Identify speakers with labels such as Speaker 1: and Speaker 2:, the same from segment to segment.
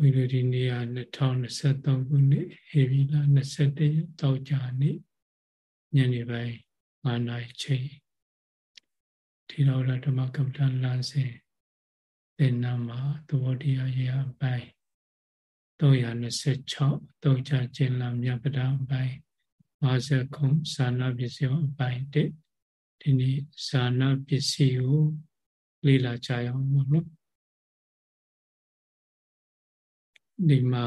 Speaker 1: ဝိရဒီနေရ2023ခုနှစ်ဧပြီလ21ရက်တောက်ကြနေ့ညနေပိုင်း9နာရီချိန်ဒီတော်ရဓမ္မကမ္မဋ္ဌာန်းလမ်းစဉ်သင်္နမှာသဘောတရားရအပိုင်း326တောက်ကြကျင်လာမြတ်ပဒအပိုင်း50ခုဇာနာပစ္စည်းအပိုင်း1ဒီနေ့ဇာနာပစ္စည်းကိုလေ့လာကြရအောင်ပါနော် ဒီမှာ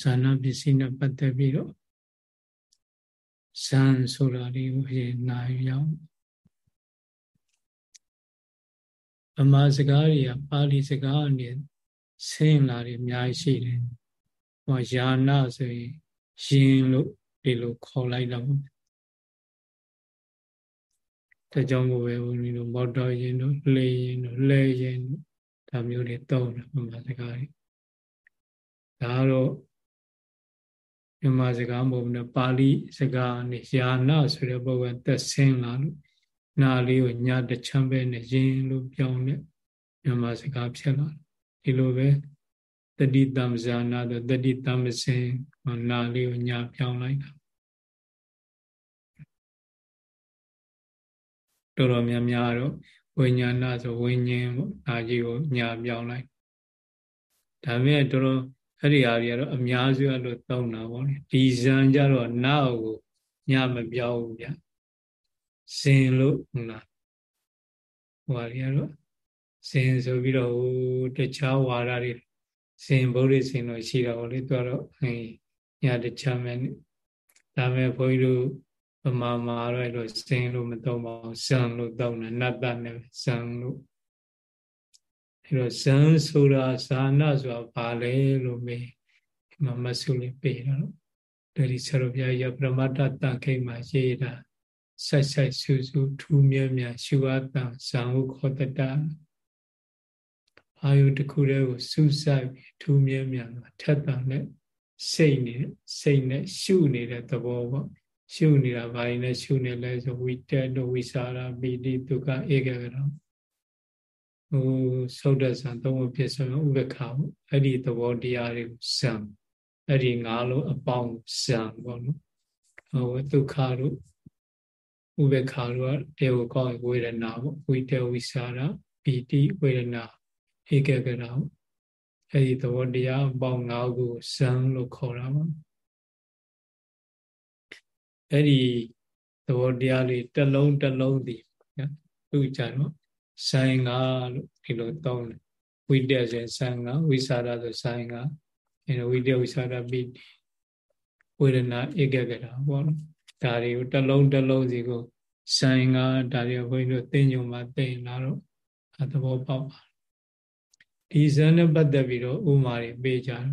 Speaker 1: ဇာနာပစ္စည်းနဲ့ပတ်သက်ပြီးတော့ဇန်ဆိုတာလေးကိုရေနာရအောင်ဗမာစကားတွေကပါဠိစကားအနေဆင်းလာတွေအများကြီးရှိတယ်။ဟောယာနာဆိုရင်ရင်လို့ဒီလိုခေါ်လိုက်တော့တကြောင်ကိုပဲဘုန်းကြီးတို့မော်တော်ရင်တို့လေရင်တို့လဲရင်တို့ဒါမျိုးတွေတုံးတယ်ဗမာစကားတွေ ဒါကတော့မြန်မာစကားမဟုတ်ဘူးနော်ပါဠိစကားနဲ့ယာနာဆိုတဲ့ပုဂ္ဂိုလ်သက်ဆင်းလာလို့နာလေးကိုညာတချမ်းပဲနဲ့ယင်းလို့ပြောင်းတဲ့မြန်မာစကားဖြစ်လာဒီလိုပဲတတိတမ္ဇာနာတော့တတိတမ္မစင်နာလေးကိုညာပြောင်းလိုက်တာတော်တော်များများတော့ဝိညာဏဆိုဝိညာဉ်ပေါ့ဒါကြီးကိုညာပြောင်းလိုက်ဒါပေမဲ့တော်တော် အဲ့ဒီဟာတွေကတော့အများစုအဲ့လိုသုံးတာပေါ့လေဒီဇံကြတော့နောက်ကိုညမပြောင်းဘူးဗျဇင်လို့ဟုတ်လားဟိုဟာတွေကတော့ဇင်ဆိုပြီးတော့ဟိုတခြားဝါဒတွေဇင်ဗုဒ္ဓဇင်လို့ရှိတာပေါ့လေသူကတော့အဲညတခြားမဲ့ဒါမဲ့ဘုန်းကြီးတို့ဗမာမှာတော့အဲ့လိုဇင်လို့မသုံးပါဘူးဇံလို့သုံးတယ်နတ်တနဲ့ဇံလို့ အဲ့တော့ဇန်ဆိုတာဇာနာဆိုတာဘာလဲလို့မေးဒီမှာမဆုလေးပေးတာတော့ဒါဒီဆရာတော်ဘုရားရပရမတ္တတန်ခိတ်မှာရေးတာဆက်ဆက်ဆူဆူထူးမြဲမြဲရှုအပ်တံဇံဟုခောတတအာယုတစ်ခုတည်းကိုစူးစိုက်ပြီးထူးမြဲမြဲထက်တံနဲ့စိတ်နဲ့စိတ်နဲ့ရှုနေတဲ့သဘောပေါ့ရှုနေတာဘာရင်လဲရှုနေလဲဆိုဝိတက်တို့ဝိစာရပိတိဒုက္ခဧကကရော ဟိုသုဒ္ဓဆံသုံးဖို့ဖြစ်ဆိုရင်ဥပ္ပခါပေါ့အဲ့ဒီသဘောတရားတွေကိုဇံအဲ့ဒီငါးလုံးအပေါင်းဇံပေါ့နော်ဟိုဒုက္ခတို့ဥပ္ပခါတို့ကတေဝကောင်းဝေဒနာပေါ့ဝိတဝိစာရပီတိဝေဒနာဧကကရာအဲ့ဒီသဘောတရားအပေါင်းငါးခုဇံလို့ခေါ်တာပါအဲ့ဒီသဘောတရားလေးတစ်လုံးတစ်လုံးဒီနော်သူကြတော့ ဆိုင်ငါလို့ဒီလိုတောင်းတယ်ဝိတ္တဆိုဆိုင်ငါဝိသရာဆိုဆိုင်ငါအဲဝိတ္တဝိသရာပိဝေဒနာဧကဂရာပေါ့နော်ဒါတွေကိုတစ်လုံးတစ်လုံးစီကိုဆိုင်ငါဒါတွေဘုန်းကြီးတို့သိညုံမှာသိလာတော့အသဘောပေါက်ပါဒီဇန်နဲ့ပတ်သက်ပြီးတော့ဥမာတွေပေးကြတယ်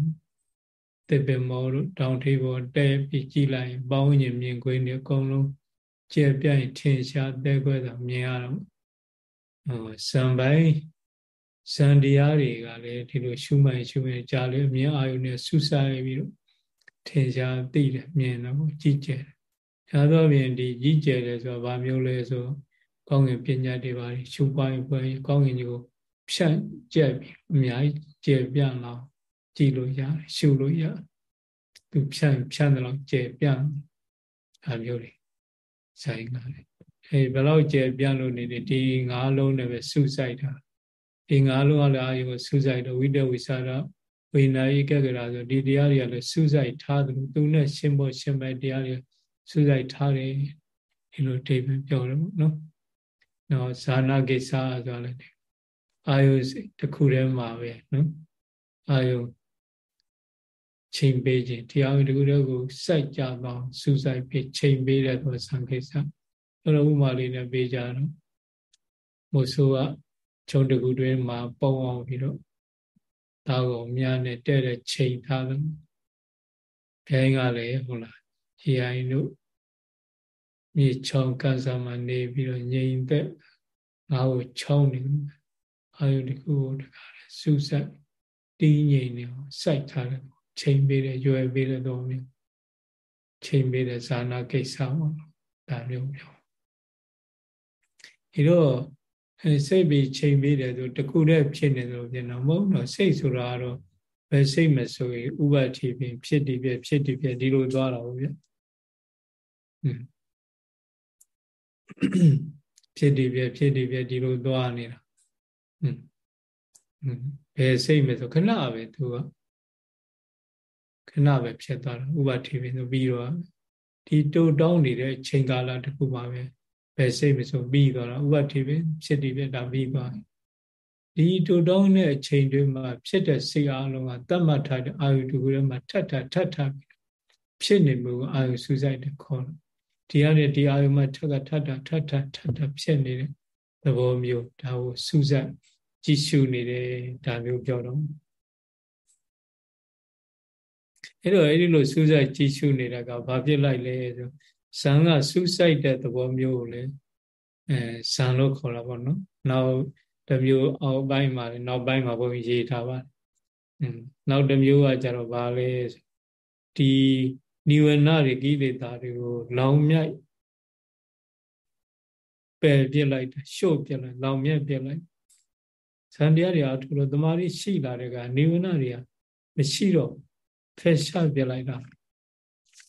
Speaker 1: တေပမောတို့တောင်ထိပ်ပေါ်တဲပြီးကြည်လိုက်ပေါင်းရင်မြင်ခွင်းတွေအကုန်လုံးကျဲပြိုင်ထင်ရှားတဲခွဲတာမြင်ရတော့ ဇံပိုင်းဇံတရားတွေကလည်းဒီလိုရှုမှန်ရှုမှန်ကြားလေအမြင်အာယုနဲ့ဆူဆိုင်ပြီးတော့ထင်ရှားသိတယ်မြင်တော့ကြည်ကျယ်ဒါတော့ပြင်ဒီကြည်ကျယ်တယ်ဆိုတော့ဘာမျိုးလဲဆိုကောင်းကင်ပညာတွေပါရှုပွားပွားကောင်းကင်ကြီးကိုဖြန့်ကျက်ပြီးအများကြီးကျယ်ပြန့်လာကြည်လို့ရတယ်ရှုလို့ရသူဖြန့်ဖြန့်တယ်လို့ကျယ်ပြန့်အမျိုးတွေဆိုင်ကားတယ် အဲဘယ်လောက်ကျယ်ပြန့်လို့နေတယ်ဒီငါးလုံးနဲ့ပဲစုဆိုင်တာဒီငါးလုံးကလည်းအာယုကိုစုဆိုင်တော့ဝိတဝိသရာဝိနာယိကကရာဆိုဒီတရားတွေကလည်းစုဆိုင်ထားတယ်သူနဲ့ရှင်းဖို့ရှင်းမဲ့တရားတွေစုဆိုင်ထားတယ်ဒီလိုအဓိပ္ပာယ်ပြောတယ်ပေါ့နော်။နော်ဇာနာကိစ္စဆိုလည်းအာယုတစ်ခုတည်းမှာပဲနော်။အာယုချိန်ပေးခြင်းတရားဝင်တစ်ခုတည်းကိုစိုက်ကြတော့စူးစိုက်ပြီးချိန်ပေးတဲ့သောသံခိစ္စ အဲ့လိုဥမာလေးနဲ့ပေးကြတော့မို့ဆိုကခြုံတကူတွင်မှာပုံအောင်ပြီးတော့ဒါကိုမြားနဲ့တဲ့တဲ့ချိန်ထားတယ်ဘဲကလည်းဟုတ်လားခြေအိုင်တို့မြေချောင်းကန်စာမှာနေပြီးတော့ငြိမ်သက်ငါ့ကိုချောင်းနေအာယုတကူကိုတကားလဲစူးစိုက်တင်းငြိမ်နေအောင်စိုက်ထားတယ်ချိန်ပေးတယ်ရွယ်ပေးတဲ့တော်မျိုးချိန်ပေးတဲ့ဇာနာကိစ္စပေါ့ဒါမျိုးပြော ဒီတော့စိတ်ပြီးချိန်ပေးတယ်ဆိုတခုတည်းဖြစ်နေလို့ပြင်တော့မဟုတ်တော့စိတ်ဆိုတာကတော့ဘဘယ်စိတ်မဆိုရင်ဥပတိပင်ဖြစ်တည်ပြဖြစ်တည်ပြဒီလိုသွားတာဟုတ်ဗျဖြစ်တည်ပြဖြစ်တည်ပြဒီလိုသွားနေတာဘယ်စိတ်မဆိုခဏပဲသူကခဏပဲဖြစ်သွားတာဥပတိပင်ဆိုပြီးတော့ဒီတိုးတောင်းနေတဲ့ချိန်ကာလတခုပါပဲ ဘယ်စိတ်မဆိုပြီးသွားတာဥပတိပင်ဖြစ်တည်ပြဒါပြီးသွားတယ်ဒီတူတောင်းတဲ့အချိန်တွေမှာဖြစ်တဲ့စိတ်အလုံးကတတ်မှတ်ထားတဲ့အာယုတူထဲမှာထပ်ထပ်ထပ်ထပ်ဖြစ်နေမှုအာယုစူးစိုက်တဲ့ခေါ်ဒီရတဲ့ဒီအာယုမှာထပ်ထပ်ထပ်ထပ်ထပ်ထပ်ထပ်ဖြစ်နေတဲ့သဘောမျိုးဒါကိုစူးစိုက်ကြည့်ရှုနေတယ်ဒါမျိုးပြောတော့အဲ့တော့အဲ့ဒီလိုစူးစိုက်ကြည့်ရှုနေတာကဘာဖြစ်လိုက်လဲဆို ဇံကစူးစိုက်တဲ့သဘောမျိုးကိုလေအဲဇံလို့ခေါ်တာပေါ့နော်နောက်တစ်မျိုးအောက်ပိုင်းမှာနောက်ပိုင်းမှာဘုန်းကြီးရေးထားပါတယ်อืมနောက်တစ်မျိုးကကြတော့ဗာလဲဒီနိဝရဏတွေကိလေသာတွေကိုလောင်မြိုက်ပယ်ပြစ်လိုက်တာရှို့ပြစ်လိုက်လောင်မြက်ပြစ်လိုက်ဇန်တရားတွေအထူလို့တမာရီရှိလာတဲ့ကနိဝရဏတွေကမရှိတော့ဖယ်ရှားပြစ်လိုက်တာ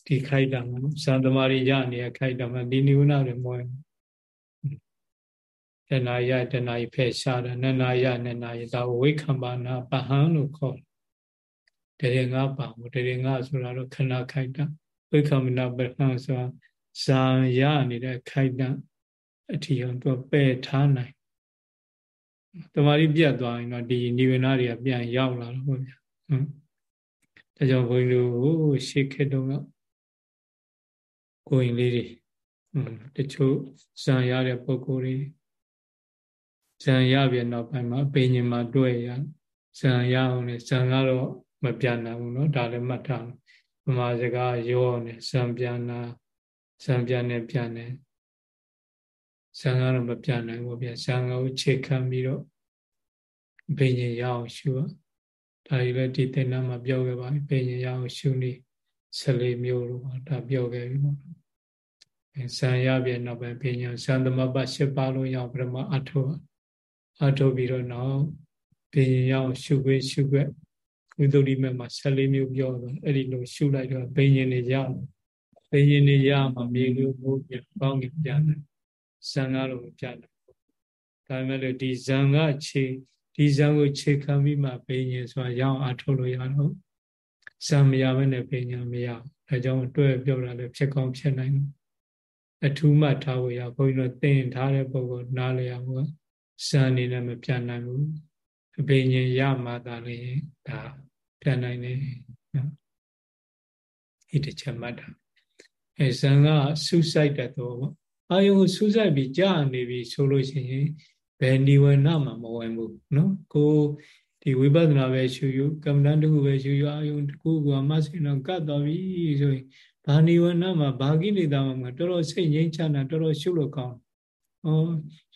Speaker 1: ဒီခိုက်တာမှာဇန်တမာရီရနေတဲ့ခိုက်တာမှာဒီနိဝရဏတွေမဟုတ်တဏှာယတဏှာယဖယ်ရှားတာနနာယနနာယဒါဝိခံပါနာပဟံလို့ခေါ်တယ်တရေငါပါဘူးတရေငါဆိုတာတော့ခဏခိုက်တာဝိခံမနာပဟံဆိုတာဇာရနေတဲ့ခိုက်တာအထီအောင်သူပယ်ထားနိုင်တမာရီပြတ်သွားရင်တော့ဒီနိဗ္ဗာန်တွေကပြန်ရောက်လာတော့ဗျာဟမ်ဒါကြောင့်ဘုန်းကြီးတို့ရှေ့ခေတ်တုန်းက ကိုရင်လေးတွေတချို့ဇံရတဲ့ပုံကိုယ်တွေဇံရပြန်နောက်ပိုင်းမှာအပင်ညင်မှာတွေ့ရဇံရအောင်လေဇံကတော့မပြန်နိုင်ဘူးเนาะဒါလည်းမှတ်ထားဗမာစကားရောအောင်လေဇံပြန်နာဇံပြန်နေပြန်နေဇံကတော့မပြန်နိုင်ဘူးပြန်ဇံကိုခြေခံပြီးတော့အပင်ညင်ရအောင်ရှုပါဒါကြီးလည်းဒီသင်္ဍာမှာပြောခဲ့ပါပြီအပင်ညင်ရအောင်ရှုနေ 14မျိုးလို့ဒါပြောခဲ့ပြီပေါ့ဇံရပြနောက်ပိုင်းပညာဇံသမပ၈ပါးလုံးရောက်ပြမအထောအထုတ်ပြီးတော့နောက်ဘင်ရင်ရောက်ရှုခွေးရှုခွက်ဝိသုဒ္ဓိမမှာ14မျိုးပြောတော့အဲ့ဒီလိုရှုလိုက်တော့ဘင်ရင်တွေရဘင်ရင်တွေရမှာမြေလို့ဘုရားကောင်းကင်ပြန်တယ်ဇံကားလို့ပြန်တယ်ဒါပေမဲ့လို့ဒီဇံကခြေဒီဇံကိုခြေခံပြီးမှဘင်ရင်ဆိုတာရအောင်အထုတ်လို့ရတော့ ဇံမရဘဲနဲ့ဘင်ညာမရဒါကြောင့်တွဲပြောတာလည်းဖြစ်ကောင်းဖြစ်နိုင်တယ်အထူးမှထားဖို့ရဘုန်းကြီးတို့သင်ထားတဲ့ပုံကိုနားလည်အောင်ကစံအနေနဲ့မပြတ်နိုင်ဘူးအဘိညာဉ်ရမှသာလေဒါပြတ်နိုင်တယ်နော်ဒီတစ်ချက်မှတ်တာအဲဇံကဆူဆိုက်တဲ့တော့အာယုံဆူဆိုက်ပြီးကြာနေပြီဆိုလို့ရှိရင်ဘယ်နိဝရဏမှမဝင်ဘူးနော်ကို ဒီဝိပဿနာပဲရှုယူကမ္မဋ္ဌာန်းတစ်ခုပဲရှုယူအာယုံတစ်ခုကမှစိတော့ကတ်တော်ပြီဆိုရင်ဘာနိဝရဏမှာဘာကိလေသာမှတော်တော်စိတ်ငြိမ်းချမ်းတာတော်တော်ရှုလို့ကောင်းဩ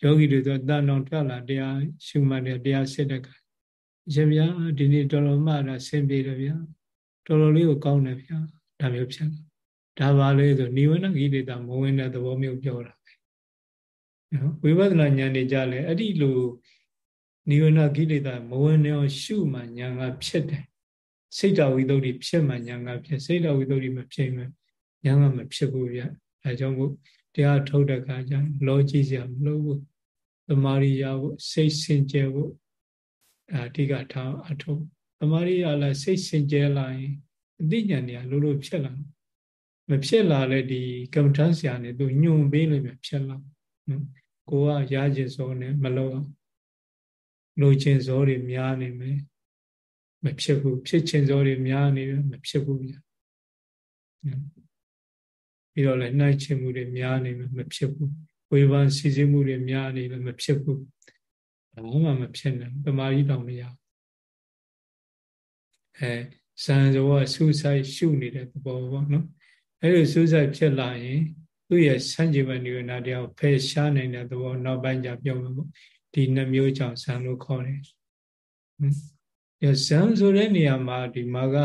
Speaker 1: ယောဂီတွေဆိုတန်တော်ထွက်လာတရားရှုမှတ်တယ်တရားစစ်တဲ့ကရှင်ဗျာဒီနေ့တော်တော်မှတာဆင်ပြေတယ်ဗျာတော်တော်လေးကိုကောင်းတယ်ဗျာဒါမျိုးဖြစ်တာဒါပါလေဆိုနိဝရဏကိလေသာမဝင်တဲ့သဘောမျိုးပြောတာပဲနော်ဝိပဿနာဉာဏ်တွေကြလဲအဲ့ဒီလို နိဝရဏကိလေသာမဝင်နေအောင်ရှုမှဉာဏ်ကဖြစ်တယ်စိတ်တော်ဝိသုဒ္ဓိဖြစ်မှဉာဏ်ကဖြစ်စိတ်တော်ဝိသုဒ္ဓိမဖြစ်မှဉာဏ်ကမဖြစ်ဘူးဗျအဲကြောင့်မို့တရားထုတ်တဲ့အခါကျလောကြည့်စရာမလိုဘူးသမာရိယကိုစိတ်စင်ကြယ်ဖို့အဓိကထားအထုတ်သမာရိယလည်းစိတ်စင်ကြယ်လာရင်အသိဉာဏ်တွေကလိုလိုဖြစ်လာမဖြစ်လာလဲဒီကမ္မထမ်းဆရာနဲ့သူညွန်ပေးလို့ဖြစ်လာနော်ကိုကရခြင်းစောနဲ့မလို့ လိုခြင်းစောတွေများနေမယ်မဖြစ်ဘူးဖြစ်ခြင်းစောတွေများနေတယ်မဖြစ်ဘူးဗျာပြီးတော့လည်းနှိုက်ချင်မှုတွေများနေမယ်မဖြစ်ဘူးဝေဖန်စီစဉ်မှုတွေများနေလည်းမဖြစ်ဘူးဘာမှမဖြစ်နိုင်ပမာကြီးတော့မရအဲဇန်ဇောကစူးစိုက်ရှုနေတဲ့သဘောပေါ့နော်အဲလိုစူးစိုက်ဖြစ်လာရင်သူ့ရဲ့ဆန့်ကျင်ဘက်နိဗ္ဗာန်တရားကိုဖယ်ရှားနိုင်တဲ့သဘောနောက်ပိုင်းကျပြောမှာပေါ့ ဒီနှမျိုးကြောင့်ဇန်လို့ခေါ်တယ်ဟင်ဇန်ဆိုတဲ့နေရာမှာဒီမှာက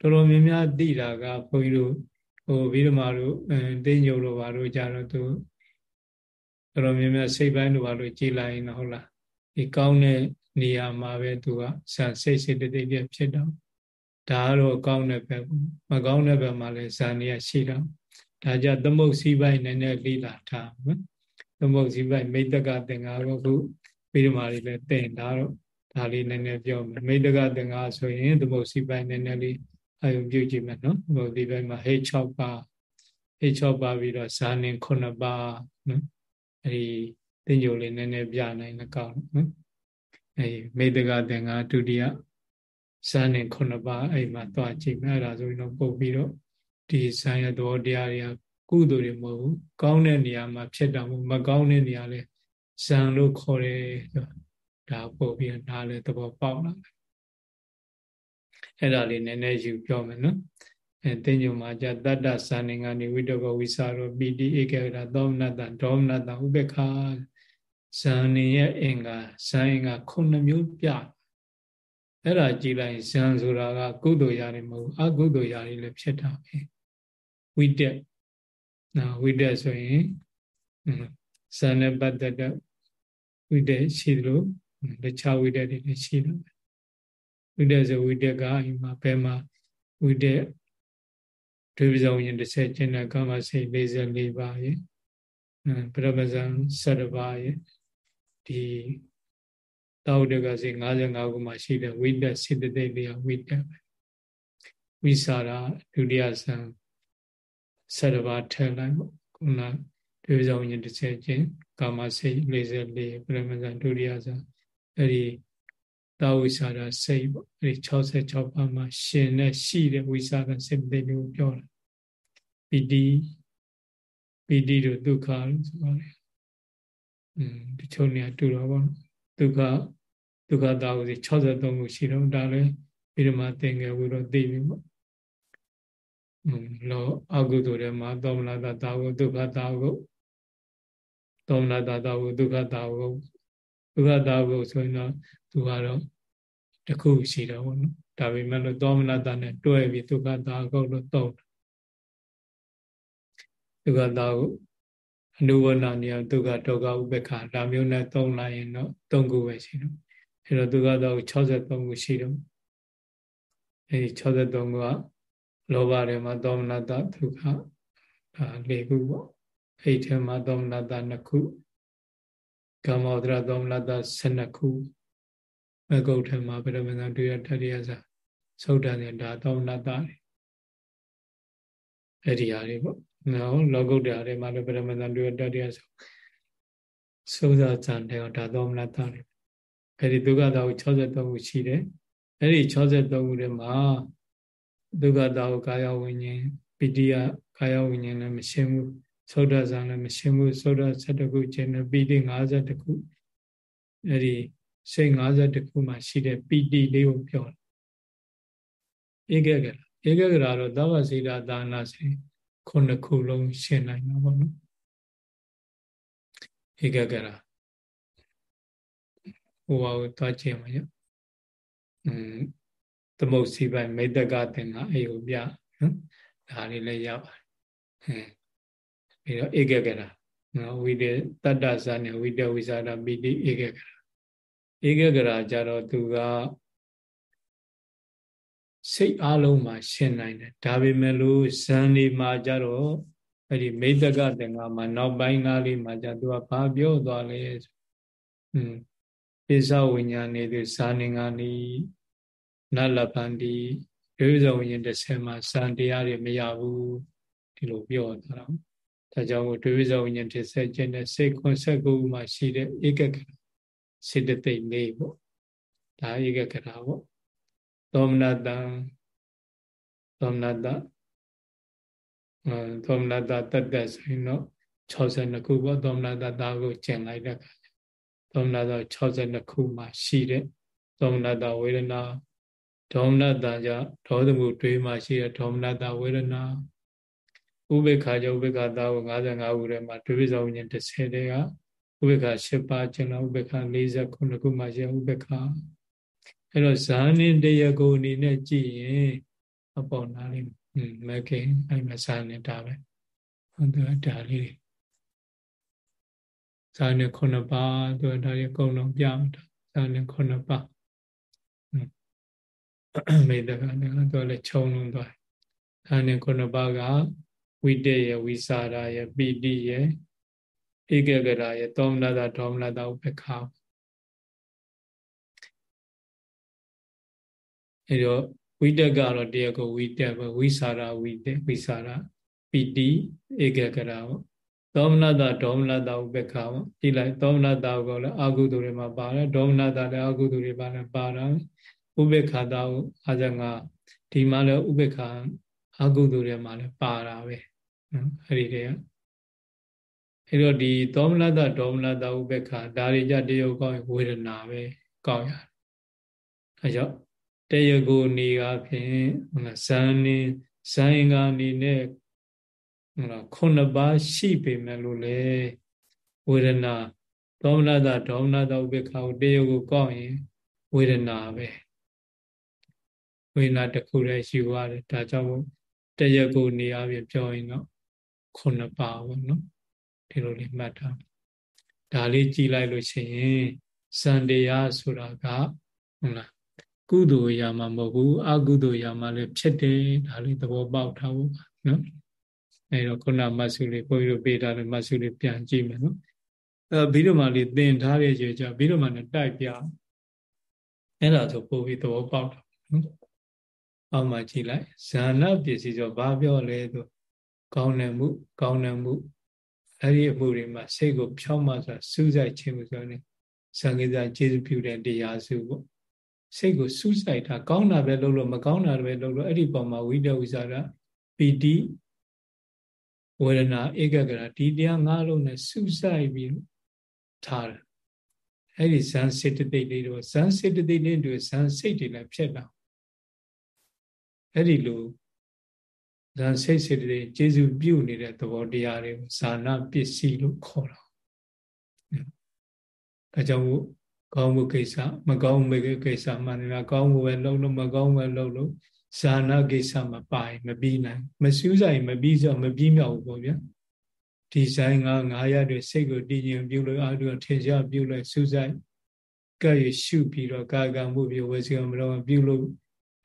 Speaker 1: တော်တော်များများသိတာကဘုန်းကြီးတို့ဟိုဗိဓမာတို့အဲသိညုံတို့ဘာတို့ကြတော့သူတော်တော်များများစိတ်ပိုင်းတို့ဘာလို့ကြည်လိုက်ရင်ဟုတ်လားဒီကောင်းတဲ့နေရာမှာပဲသူကဆန်စိတ်စိတ်တိတ်တိတ်ဖြစ်တော့ဒါကတော့ကောင်းတဲ့ဘက်မကောင်းတဲ့ဘက်မှာလည်းဇာနေရရှိတာဒါကြသမုတ်စည်းပိုင်းနည်းနည်းလိလာထားနော် သမုတ်စည်းပိုင်းမိတ္တကသင်္ဃာကိုခုပြီးတော့မှလည်းသင်ဒါတော့ဒါလေးနည်းနည်းပြောမယ်မိတ္တကသင်္ဃာဆိုရင်သမုတ်စည်းပိုင်းနည်းနည်းလေးအယုံပြုကြည့်မယ်နော်သမုတ်စည်းပိုင်းမှာဟေ6ပါဟေ6ပါပြီးတော့ဇာနေ9ပါနော်အဲဒီသင်္ကြန်လေးနည်းနည်းပြနိုင်လည်းကောင်းနော်အဲဒီမိတ္တကသင်္ဃာဒုတိယဇာနေ9ပါအဲ့မှာသွားကြည့်မယ်အဲ့ဒါဆိုရင်တော့ပုတ်ပြီးတော့ဒီဇာရတော်တရားတွေက ကုသိုလ်တွေမဟုတ်ဘူးကောင်းတဲ့နေရာမှာဖြစ်တာမဟုတ်မကောင်းတဲ့နေရာလဲဇံလို့ခေါ်တယ်ဒါပို့ပြီးဒါလည်းသဘောပေါက်လာတယ်အဲ့ဒါလေးနည်းနည်းယူပြောမယ်နော်အဲတင်ညုံမှာじゃတတ္တဇာနေကနေဝိတကောဝိစာရောပိတိဧကေရသောမနတဒေါမနတဥပေက္ခဇာနေရဲ့အင်္ဂါဇာအင်္ဂါခုနှစ်မျိုးပြအဲ့ဒါကြည်လိုက်ဇံဆိုတာကကုသိုလ်ရတယ်မဟုတ်အကုသိုလ်ရတယ်လည်းဖြစ်တာပဲဝိတက် နော်ဝိတက်ဆိုရင်ဇံနဲ့ပတ်သက်တဲ့ဝိတက်ရှိသလိုတခြားဝိတက်တွေလည်းရှိတယ်ဝိတက်ဆိုဝိတက်ကအိမ်မှာဘယ်မှာဝိတက်ဒွေပဇောင်းရင်30ကျင့်တဲ့ကာမစိတ်44ပါးရဲ့ပရမဇံ7ပါးရဲ့ဒီတောက်တကစီ55ခုမှရှိတဲ့ဝိတက်စေတသိက်တွေကဝိတက်ပဲဝိစာရဒုတိယဆံ 7ပါးထည့်လိုက်ပေါ့ခုနဒေဝဇောင်းရင်30ကျင့်ကာမစိတ်44ပရမဇန်ဒုတိယဆံအဲ့ဒီတာဝိစာရစိတ်ပေါ့အဲ့ဒီ66ပါးမှာရှင်နဲ့ရှိတဲ့ဝိစာရစေတသိက်ကိုပြောတာပီတိပီတိတို့ဒုက္ခလို့ဆိုပါတယ်อืมတချို့နေရာတူတော့ပေါ့ဒုက္ခဒုက္ခတာဝစီ63ခုရှိတော့ဒါလည်းပြီးတော့မှသင်္ကေဝတော့သိပြီပေါ့ လောအကုသိုလ်တွေမှာသောမနာတာဝဒုက္ခတာဝသောမနာတာဝဒုက္ခတာဝဒုက္ခတာဝဆိုရင်တော့သူကတော့တခုရှိတော့ဘောနော်ဒါပေမဲ့လို့သောမနာတာနဲ့တွဲပြီးဒုက္ခတာကုတ်လို့သုံးဒုက္ခတာဝအနုဝနာနေဒုက္ခဒုက္ခဥပ္ပခာဒါမျိုးနဲ့သုံးလိုက်ရင်တော့သုံးခုပဲရှိတော့အဲတော့ဒုက္ခတာဝ63ခုရှိတော့အဲဒီ63ခုက လောဘထဲမှာသောမနတဒုက္ခဒါ၄ခုပေါ့အဲ့ထဲမှာသောမနတ2ခုကာမောဒရသောမနတ12ခုမဂုတ်ထဲမှာပရမဇန်တွေ့ရတတိယစာသုဒ္ဓနဲ့ဒါသောမနတတွေအဲ့ဒီဟာတွေပေါ့နော်လောကုတ္တရာတွေမှာလည်းပရမဇန်တွေ့ရတတိယစာသုဒ္ဓဇန်တဲ့ဒါသောမနတတွေအဲ့ဒီဒုက္ခတာကို63ခုရှိတယ်အဲ့ဒီ63ခုထဲမှာ ဒုက္ခတာကိုကာယဝိညာဉ်ပိတိယကာယဝိညာဉ်လည်းမရှင်းဘူးသုဒ္ဓဇံလည်းမရှင်းဘူးသုဒ္ဓ7ခုခြင်းနဲ့ပိတိ50ခုအဲ့ဒီစိတ်50ခုမှရှိတဲ့ပိတိလေးကိုပြောတယ်ဧကဂရဧကဂရတော့သဗ္ဗစေတသာနာစေခုနှစ်ခုလုံးရှင်းနိုင်မှာပေါ့နော်ဧကဂရဟိုဟာကိုသွားကြည့်မှာရอืม သမုတ်စီပိုင်မိတ္တကသင်္ကအေကိုပြနော်ဒါလေးလည်းရပါတယ်ဟင်းပြီးတော့ဧကကရာနော်ဝိတေတတ္တဇာနဲ့ဝိတဝိဇာရပိတိဧကကရာဧကကရာကြတော့သူကစိတ်အလုံးမှာရှင်းနိုင်တယ်ဒါပေမဲ့လို့ဇန်ဒီမှာကြတော့အဲ့ဒီမိတ္တကသင်္ကမှာနောက်ပိုင်းကားလေးမှာကြသူကဘာပြောသွားလဲဟွန်းပိဿဝိညာဉ်နေသူဇာနေငါနီ နလပန္တိဒုဇုံရင်30မှာစံတရားတွေမရဘူးဒီလိုပြောတာတော့ဒါကြောင့်ဒုဇုံရင်30ကျင့်တဲ့စိတ်59မှာရှိတဲ့ဧကကစေတသိက်လေးပေါ့ဒါဧကကရာပေါ့သောမနတံသောမနတအဲသောမနတတတ်တဲ့ဆိုရင်တော့62ခုပေါ့သောမနတတာကိုကျင်လိုက်တဲ့အခါသောမနတ62ခုမှာရှိတဲ့သောမနတဝေဒနာ ဒေါမနတာကြဒေါသမှုတွေးမှရှိတဲ့ဒေါမနတာဝေဒနာဥပေက္ခကြောင့်ဥပေက္ခတာကို55ခုထဲမှာဒုပိသောဝိညာဉ်30တဲ့ကဥပေက္ခ10ပါးကျင်လာဥပေက္ခ49ခုမှရှိဥပေက္ခအဲ့တော့ဇာနင်းတရကိုအနေနဲ့ကြည့်ရင်အပေါ်နာလေးမခင်အဲ့မှာဇာနင်းတာပဲဟုတ်တယ်ဒါလေးဇာနင်း9ပါးသူဒါတွေအကုန်လုံးပြမှာဇာနင်း9ပါး မိတ္တကလည်းတော့လည်းခြုံလုံးသွားဒါနဲ့ခုနှစ်ပါးကဝိတ္တရဝိစာရရပိတိရဧကဂရရသောမနတဒေါမနတဥပ္ပခာအဲတော့ဝိတ္တကတော့တရားကိုဝိတ္တပဲဝိစာရဝိတ္တဝိစာရပိတိဧကဂရပေါ့သောမနတဒေါမနတဥပ္ပခာပေါ့ကြည့်လိုက်သောမနတကိုလည်းအာဟုသူတွေမှာပါတယ်ဒေါမနတလည်းအာဟုသူတွေပါလည်းပါတာ ဥပ္ပခာတာကိုအာဇငါဒီမှာလည်းဥပ္ပခာအာဟုသူတွေမှာလည်းပါတာပဲနော်အဲ့ဒီတည်းကအဲ့တော့ဒီသောမနတဒေါမနတဥပ္ပခာဒါတွေကြတရုပ်ကောင်းဝေဒနာပဲကောင်းရတယ်အဲကြောင့်တရကိုနေကဖြင့်ဟုတ်လားဇန်နေဇန်င်္ဂာနေနဲ့ဟုတ်လားခုနှစ်ပါးရှိပေမဲ့လို့လေဝေဒနာဒေါမနတဒေါမနတဥပ္ပခာကိုတရကိုကောင်းရင်ဝေဒနာပဲ ဝေဒနာတစ်ခုတည်းရှိရတယ်ဒါကြောင့်တရကိုနေအပြင်ပြောရင်တော့ခုနှစ်ပါးပေါ့နော်ဒီလိုလေးမှတ်ထားဒါလေးကြည်လိုက်လို့ရှိရင်စံတရားဆိုတာကဟုတ်လားကုသိုလ်ရာမှာမဟုတ်ဘူးအကုသိုလ်ရာမှာလည်းဖြစ်တယ်ဒါလေးသဘောပေါက်ထားဖို့နော်အဲတော့ခုနမဆုလေးဘုန်းကြီးတို့ပေးထားတဲ့မဆုလေးပြန်ကြည့်မယ်နော်အဲဘီလိုမှလေးသင်ထားတဲ့ရေကြဘီလိုမှနဲ့တိုက်ပြအဲ့ဒါဆိုပို့ပြီးသဘောပေါက်တာနော် အောက်မှာကြည့်လိုက်ဇာနာပစ္စည်းဆိုဘာပြောလဲဆိုကောင်းတယ်မှု ကောင်းတယ်မှုအဲ့ဒီအမှုတွေမှာစိတ်ကိုဖြောင်းမှဆိုစူးစိုက်ခြင်းလို့ဆိုနေသံဃာကျေးဇူးပြုတဲ့တရားစုပေါ့စိတ်ကိုစူးစိုက်တာကောင်းတာပဲလုပ်လို့မကောင်းတာပဲလုပ်လို့အဲ့ဒီပုံမှာဝိတဝိဇာရပီတိဝေဒနာဧကဂရဒီတရားငါးလုံးနဲ့စူးစိုက်ပြီးထားတယ်အဲ့ဒီဇန်စေတသိက်လေးတော့ဇန်စေတသိက်လေးတွေဇန်စိတ်တွေလည်းဖြစ်တာ အဲ့ဒီလိုဇန်စိတ်စေတသိက်ကျေစုပြုနေတဲ့သဘောတရားတွေကိုဇာနာပစ္စည်းလို့ခေါ်တာဒါကြောင့်ကောင်းမှုကိစ္စမကောင်းမှုကိစ္စမှန်တယ်ကောင်းမှုပဲလုပ်လို့မကောင်းမှုပဲလုပ်လို့ဇာနာကိစ္စမပိုင်မပြီးနိုင်မစူးဆိုင်မပြီးဆိုမပြီးမြောက်ဘူးပေါ့ဗျာဒီဇိုင်းက900တွေစိတ်ကိုတည်ငြိမ်ပြုလို့အားတို့ထင်ရှားပြုလို့စူးဆိုင်ကဲ့ရရှုပြီးတော့ကာကမှုပြဝစီကမလို့ပြုလို့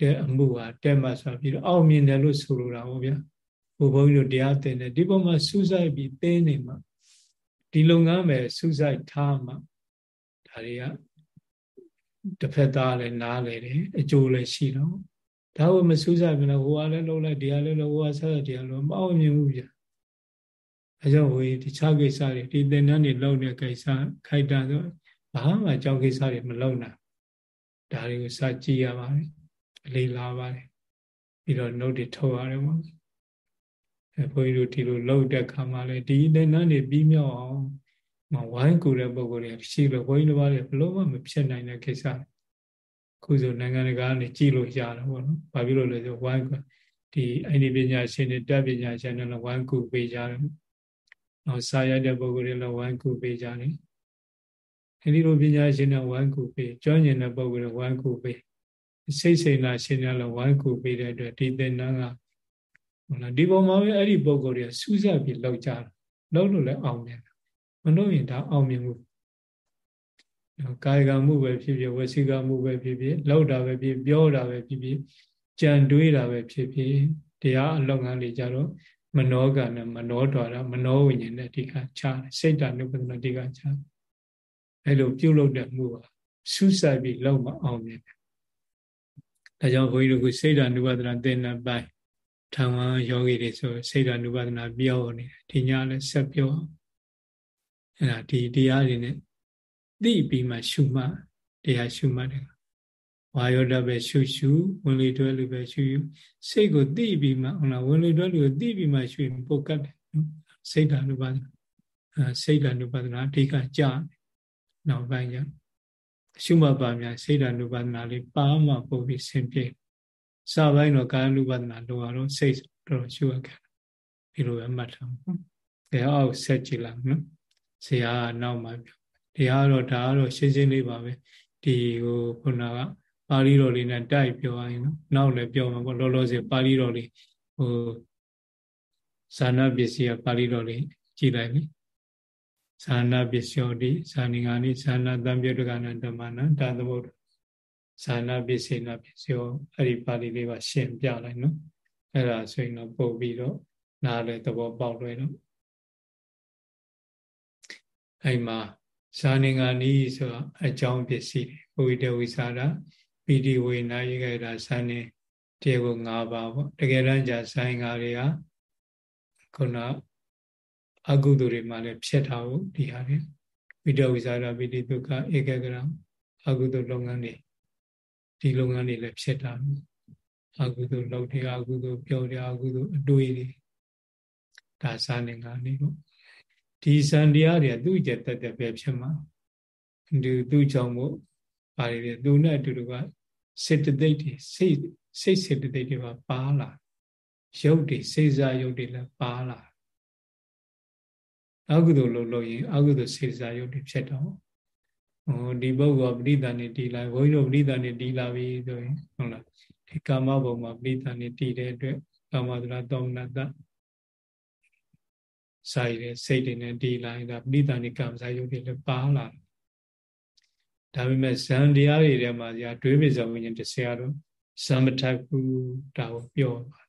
Speaker 1: တဲ့အမှုဟာတက်မှဆိုပြီးတော့အောင်မြင်တယ်လို့ဆိုလိုတာပေါ့ဗျာဘုဘုန်းကြီးတို့တရားသင်တယ်ဒီပုံမှာစူးဆိုင်ပြီးသိနေမှာဒီလုပ်ငန်းပဲစူးဆိုင်ထားမှာဒါတွေကတစ်ဖက်သားလည်းနားလေတယ်အကျိုးလည်းရှိတော့ဒါဝမစူးဆိုင်ဘူးလားဟိုကလည်းလုံးလိုက်ဒီကလည်းလုံးဟိုကဆက်ဆက်ဒီကလုံးမအောင်မြင်ဘူးဗျာအဲကြောင့်ဝေဒီခြားကိစ္စတွေဒီသင်္นานတွေလုံးတဲ့ကိစ္စခိုက်တာဆိုဘာမှအကြောင်းကိစ္စတွေမလုံးနိုင်ဒါတွေကိုစကြည့်ရပါတယ်အ လေးလာပါတယ်ပြီးတော့ note တွေထုတ်ရတယ်ပေါ့အဲဘုန်းကြီးတို့ဒီလိုလောက်တဲ့ခါမှလည်းဒီသင်္นานတွေပြီးမြောက်အောင်မဝိုင်းကူတဲ့ပုံကိုယ်တွေရှိလို့ဘုန်းကြီးတို့ဘာလဲဘလို့မှမဖြစ်နိုင်တဲ့ကိစ္စခုဆိုနိုင်ငံတကာကနေကြည့်လို့ရတာပေါ့နော်ဘာဖြစ်လို့လဲဆိုဝိုင်းဒီအဲ့ဒီပညာရှင်တွေတက်ပညာရှင်တွေလည်းဝိုင်းကူပေးကြတယ်နောက်စာရတဲ့ပုံကိုယ်တွေလည်းဝိုင်းကူပေးကြတယ်အဲ့ဒီလိုပညာရှင်တွေဝိုင်းကူပေးကျွမ်းကျင်တဲ့ပုံကိုယ်တွေဝိုင်းကူပေး စိတ်စိတ်နာရှင်တွေလည်းဝိုင်းကူပေးတဲ့အတွက်ဒီသင်္นานကဟုတ်လားဒီပုံမှာပဲအဲ့ဒီပုံကိုယ်တွေစူးစပ်ပြီးလောက်ကြတယ်လောက်လို့လည်းအောင်မြင်တယ်မလို့ရင်ဒါအောင်မြင်မှုကာယကမှုပဲဖြစ်ဖြစ်ဝစီကမှုပဲဖြစ်ဖြစ်လောက်တာပဲဖြစ်ပြောတာပဲဖြစ်ဖြစ်ကြံတွေးတာပဲဖြစ်ဖြစ်တရားအလောက်ငန်းလေးကြတော့မနောကနဲ့မနောတော်တာမနောဝိညာဉ်နဲ့ဒီကချားစိတ်တ ानु ပဒနာဒီကချားအဲ့လိုပြုတ်လုပ်တဲ့မှုပါဆူဆိုင်ပြီးလောက်မအောင်မြင်တယ် ဒါကြောင့်ဘုန်းကြီးတို့ကစိတ်တ ानु ပဒနာသင်တဲ့ပိုင်းထောင်ဝါယောဂီတွေဆိုစိတ်တ ानु ပဒနာပြောနေတယ်ဒီညလည်းဆက်ပြောအဲ့ဒါဒီတရားတွေနဲ့သိပြီးမှရှုမှတ်တရားရှုမှတ်တယ်ဝါယောဓပဲရှုရှုဝင်လေတွဲလူပဲရှုရှုစိတ်ကိုသိပြီးမှဟုတ်လားဝင်လေတွဲလူကိုသိပြီးမှရှုရင်ပုတ်ကတ်တယ်နော်စိတ်ဓာနုပါဒနာအဲစိတ်ဓာနုပါဒနာအဓိကကြာနောက်ပိုင်းကျ ရှုမှတ်ပါများစိတ်ဓာနုပါဒနာလေးပါမှပို့ပြီးဆင်ပြေစပိုင်းတော့ကာယ ानु ပါဒနာလိုအောင်စိတ်တော့ရှုရခဲ့ဒီလိုပဲမှတ်ထားပါဘယ်အောင်ဆက်ကြည့်လိုက်နော်ဆရာကနောက်မှပြောတရားတော့ဒါကတော့ရှင်းရှင်းလေးပါပဲဒီဟိုခုနကပါဠိတော်လေးနဲ့တိုက်ပြောရရင်နော်နောက်လည်းပြောမှာပေါ့လောလောဆယ်ပါဠိတော်လေးဟိုဇာနာပစ္စည်းကပါဠိတော်လေးကြည်လိုက်လေ ဇာနာပစ္စယောတိဇာနိငာနိဇာနာတံပြုတ်ကနာဓမ္မနာဒါသမုဒ္ဒဇာနာပစ္စေနာပစ္စယောအဲ့ဒီပါဠိလေးပါရှင်းပြလိုက်နော်အဲ့ဒါဆိုရင်တော့ပို့ပြီးတော့နားလည်းသဘောပေါက်လွယ်တော့အဲ့မှာဇာနေငါနီးဆိုတာအကြောင်းပစ္စည်းတွေဝိတဝိစာရပီတိဝေနာယေကတာဇာနေတရားကို၅ပါးပေါ့တကယ်တမ်းကျဆိုင်ငါတွေကခုန အကုသိုလ်တွေမှလည်းဖြစ်တာကိုဒီဟာတွေဝိတဝိစာရပီတိဒုက္ခဧကဂရအကုသိုလ်လုပ်ငန်းတွေဒီလုပ်ငန်းတွေလည်းဖြစ်တာအကုသိုလ်လုပ်တွေအကုသိုလ်ပြောတွေအကုသိုလ်အတွေးတွေဒါစာနေငါနေပေါ့ဒီစံတရားတွေကသူ့ကြက်တက်တက်ပဲဖြစ်မှာဒီသူ့ကြောင့်မို့ပါရီသူနဲ့အတူတူကစေတသိက်တွေစိတ်စိတ်စေတသိက်တွေပါပါလာရုပ်တွေစေစားရုပ်တွေလည်းပါလာ အကုသိုလ်လုပ်လို့ရင်အကုသိုလ်စေစားရုပ်တွေဖြစ်တော့ဟိုဒီပုဂ္ဂိုလ်ပဋိသန္ဓေတည်လာဘုန်းကြီးတို့ပဋိသန္ဓေတည်လာပြီဆိုရင်ဟုတ်လားဒီကာမဘုံမှာပဋိသန္ဓေတည်တဲ့အတွက်ကာမသရတောမနတဆိုင်တဲ့စိတ်တွေနဲ့တည်လာရင်ဒါပဋိသန္ဓေကံစားရုပ်တွေလည်းပါလာဒါပေမဲ့ဇန်တရားတွေထဲမှာညာတွေးပိစဝိညာဉ်တစ်ဆရာတော့ဇံမထပ်ဘူးဒါကိုပြောပါ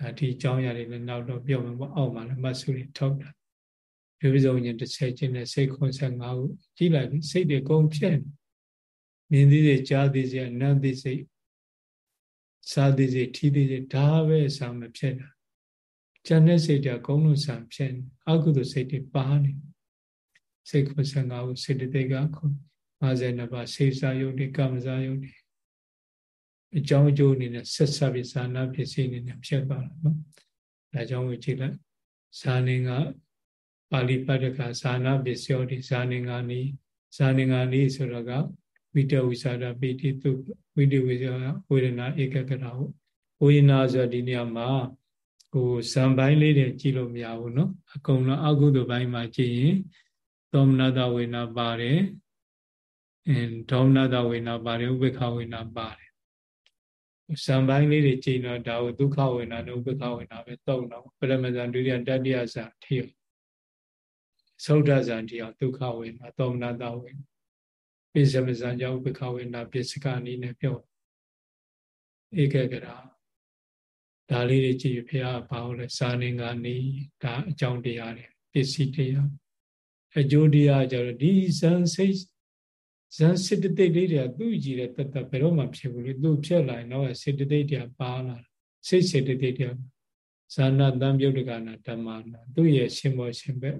Speaker 1: အဲဒီအကြောင်းအရာတွေလည်းနောက်တော့ပြောမှာပေါ့အောက်မှာလည်းမတ်စုတွေထုတ်တာ တွေးပိစဝိညာဉ်တစ်ဆယ်ချင်းနဲ့စိတ်85ခုကြည့်လိုက်ပြီစိတ်တွေကုန်ဖြစ်မြင်သိစေကြားသိစေနားသိစေစားသိစေထီးသိစေဒါပဲဆံမဖြစ်တာဉာဏ်နဲ့စိတ်တွေကကုန်းလို့ဆံဖြစ်နေအကုသိုလ်စိတ်တွေပါနေစိတ်85ခုစေတသိက်ကခု52ပါးစေစာယုတ်တွေကမ္မစာယုတ်တွေအကြောင်းအကျိုးအနေနဲ့ဆက်ဆက်ပြီးဇာနာပစ္စည်းအနေနဲ့ဖြစ်သွားတာနော်ဒါကြောင့်ဝကြည့်လိုက်ဇာနေက ပါဠိပတ်တကဇာနာပစ္စယောတိဇာနေငါနီဇာနေငါနီဆိုတော့ကဝိတဝိသဒပိတိတုဝိတဝိဇဝေဒနာဧကကရာဟုဝေဒနာဆိုဒီနေရာမှာဟိုဇံပိုင်းလေးတွေကြည့်လို့မရဘူးเนาะအကုန်လုံးအကုသိုလ်ပိုင်းမှာကြည့်ရင်သောမနတဝေနာပါတယ်အင်းဒေါမနတဝေနာပါတယ်ဥပေက္ခဝေနာပါတယ်ဇံပိုင်းလေးတွေကြည့်တော့ဒါကိုဒုက္ခဝေနာနဲ့ဥပေက္ခဝေနာပဲတုံတော့ပရမဇန်ဒုတိယတတိယဇာထိရော သုဒ္ဓဇန်တရားဒုက္ခဝေနာသောမနတဝေနာပိစမဇန်ကြောင့်ဥပေက္ခဝေနာပစ္စကနီနဲ့ပြောဧကကရာဒါလေးတွေကြည့်ဖះဘာလို့လဲစာနေငါနေဒါအကြောင်းတရားတွေပစ္စည်းတရားအကျိုးတရားကြတော့ဒီဇန်စိတ်ဇန်စေတသိက်လေးတွေကသူ့ကြည့်တဲ့တတ်တဘယ်တော့မှဖြစ်ဘူးလေသူ့ဖြစ်လာရင်တော့စေတသိက်တွေကပါလာစိတ်စေတသိက်တွေဇာနာတံပြုတ်တကနာဓမ္မနာသူ့ရဲ့ရှင်မောရှင်ဘက်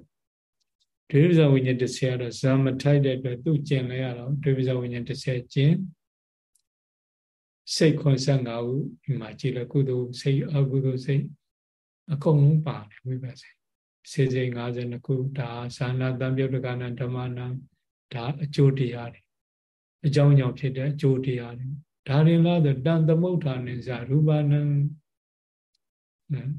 Speaker 1: ဒွေပဇဝိညာဉ်တစ်ဆယ်ကတော့ဇာမထိုက်တဲ့အတွက်သူ့ကျင်လဲရတော့ဒွေပဇဝိညာဉ်တစ်ဆယ်ကျင်စိတ်85ခုဒီမှာကြည့်လို့ကုသိုလ်စိတ်အကုသိုလ်စိတ်အကုန်လုံးပါတယ်ဝိပဿနာစေစိတ်52ခုဒါဇာနာတံပြုတ်တကနာဓမ္မနာဒါအကျိုးတရားတွေအကြောင်းကြောင့်ဖြစ်တဲ့အကျိုးတရားတွေဒါရင်လားဆိုတန်သမုဋ္ဌာနိဇာရူပနံနော်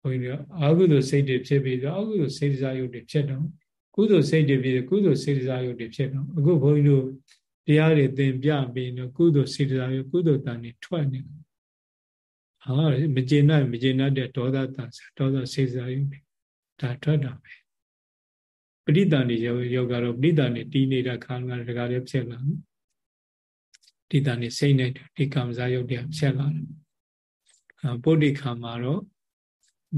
Speaker 1: ဘုန်းကြီးအာဟုသို့စိတ်တွေဖြစ်ပြီးတော့အာဟုသို့စိတ်စားယုတ်တွေဖြစ်တော့ ကုသိုလ်စိတ်တွေပြီးကုသိုလ်စိတ်စားယုတ်တွေဖြစ်တော့အခုဘုန်းကြီးတို့တရားတွေသင်ပြပြီးတော့ကုသိုလ်စိတ်စားယုတ်ကုသိုလ်တန်တွေထွက်နေတယ်ဟာမကျေနပ်မကျေနပ်တဲ့ဒေါသတန်ဒေါသစိတ်စားယုတ်တွေဒါထွက်တာပဲပဋိသန္ဓေယောကတော့ပဋိသန္ဓေတီးနေတဲ့ခါကတကားလေးဖြစ်လာပဋိသန္ဓေစိတ်နဲ့ဒီကံစားယုတ်တရားဖြစ်လာတယ်ပုဒ္ဓိခါမှာတော့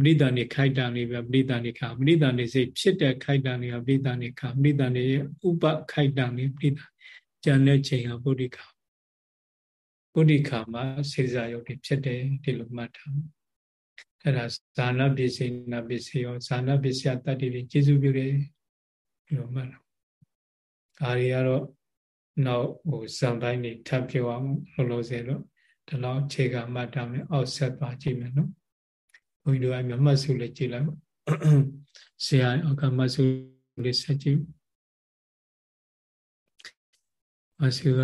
Speaker 1: ပဋိသန္ဓေခိုက်တံလေးပဲပဋိသန္ဓေခါပဋိသန္ဓေစိတ်ဖြစ်တဲ့ခိုက်တံလေးကပဋိသန္ဓေခါပဋိသန္ဓေရဲ့ဥပခိုက်တံလေးပဋိသကျန်တဲ့ချိန်ကပုဒ္ဓိခါပုဒ္ဓိခါမှာစေစားယုတ်တွေဖြစ်တယ်ဒီလိုမှတ်ထားအဲ့ဒါဇာနာပစ္စည်းနာပစ္စည်းရောဇာနာပစ္စယတတ္တိတွေကျေစုပြုတယ်ဒီလိုမှတ်တော့ဒါတွေကတော့နောက်ဟိုဇံပိုင်းတွေထပ်ပြောအောင်လို့လို့စေတော့ဒီလောက်ခြေကမှတ်ထားမယ်အောက်ဆက်သွားကြည့်မယ်နော် ဘုန်းကြီးတို့အမြတ်မှတ်စုလေးကြည့်လိုက်ဆရာအောက်ကမှတ်စုလေးဆက်ကြည့်မှတ်စုက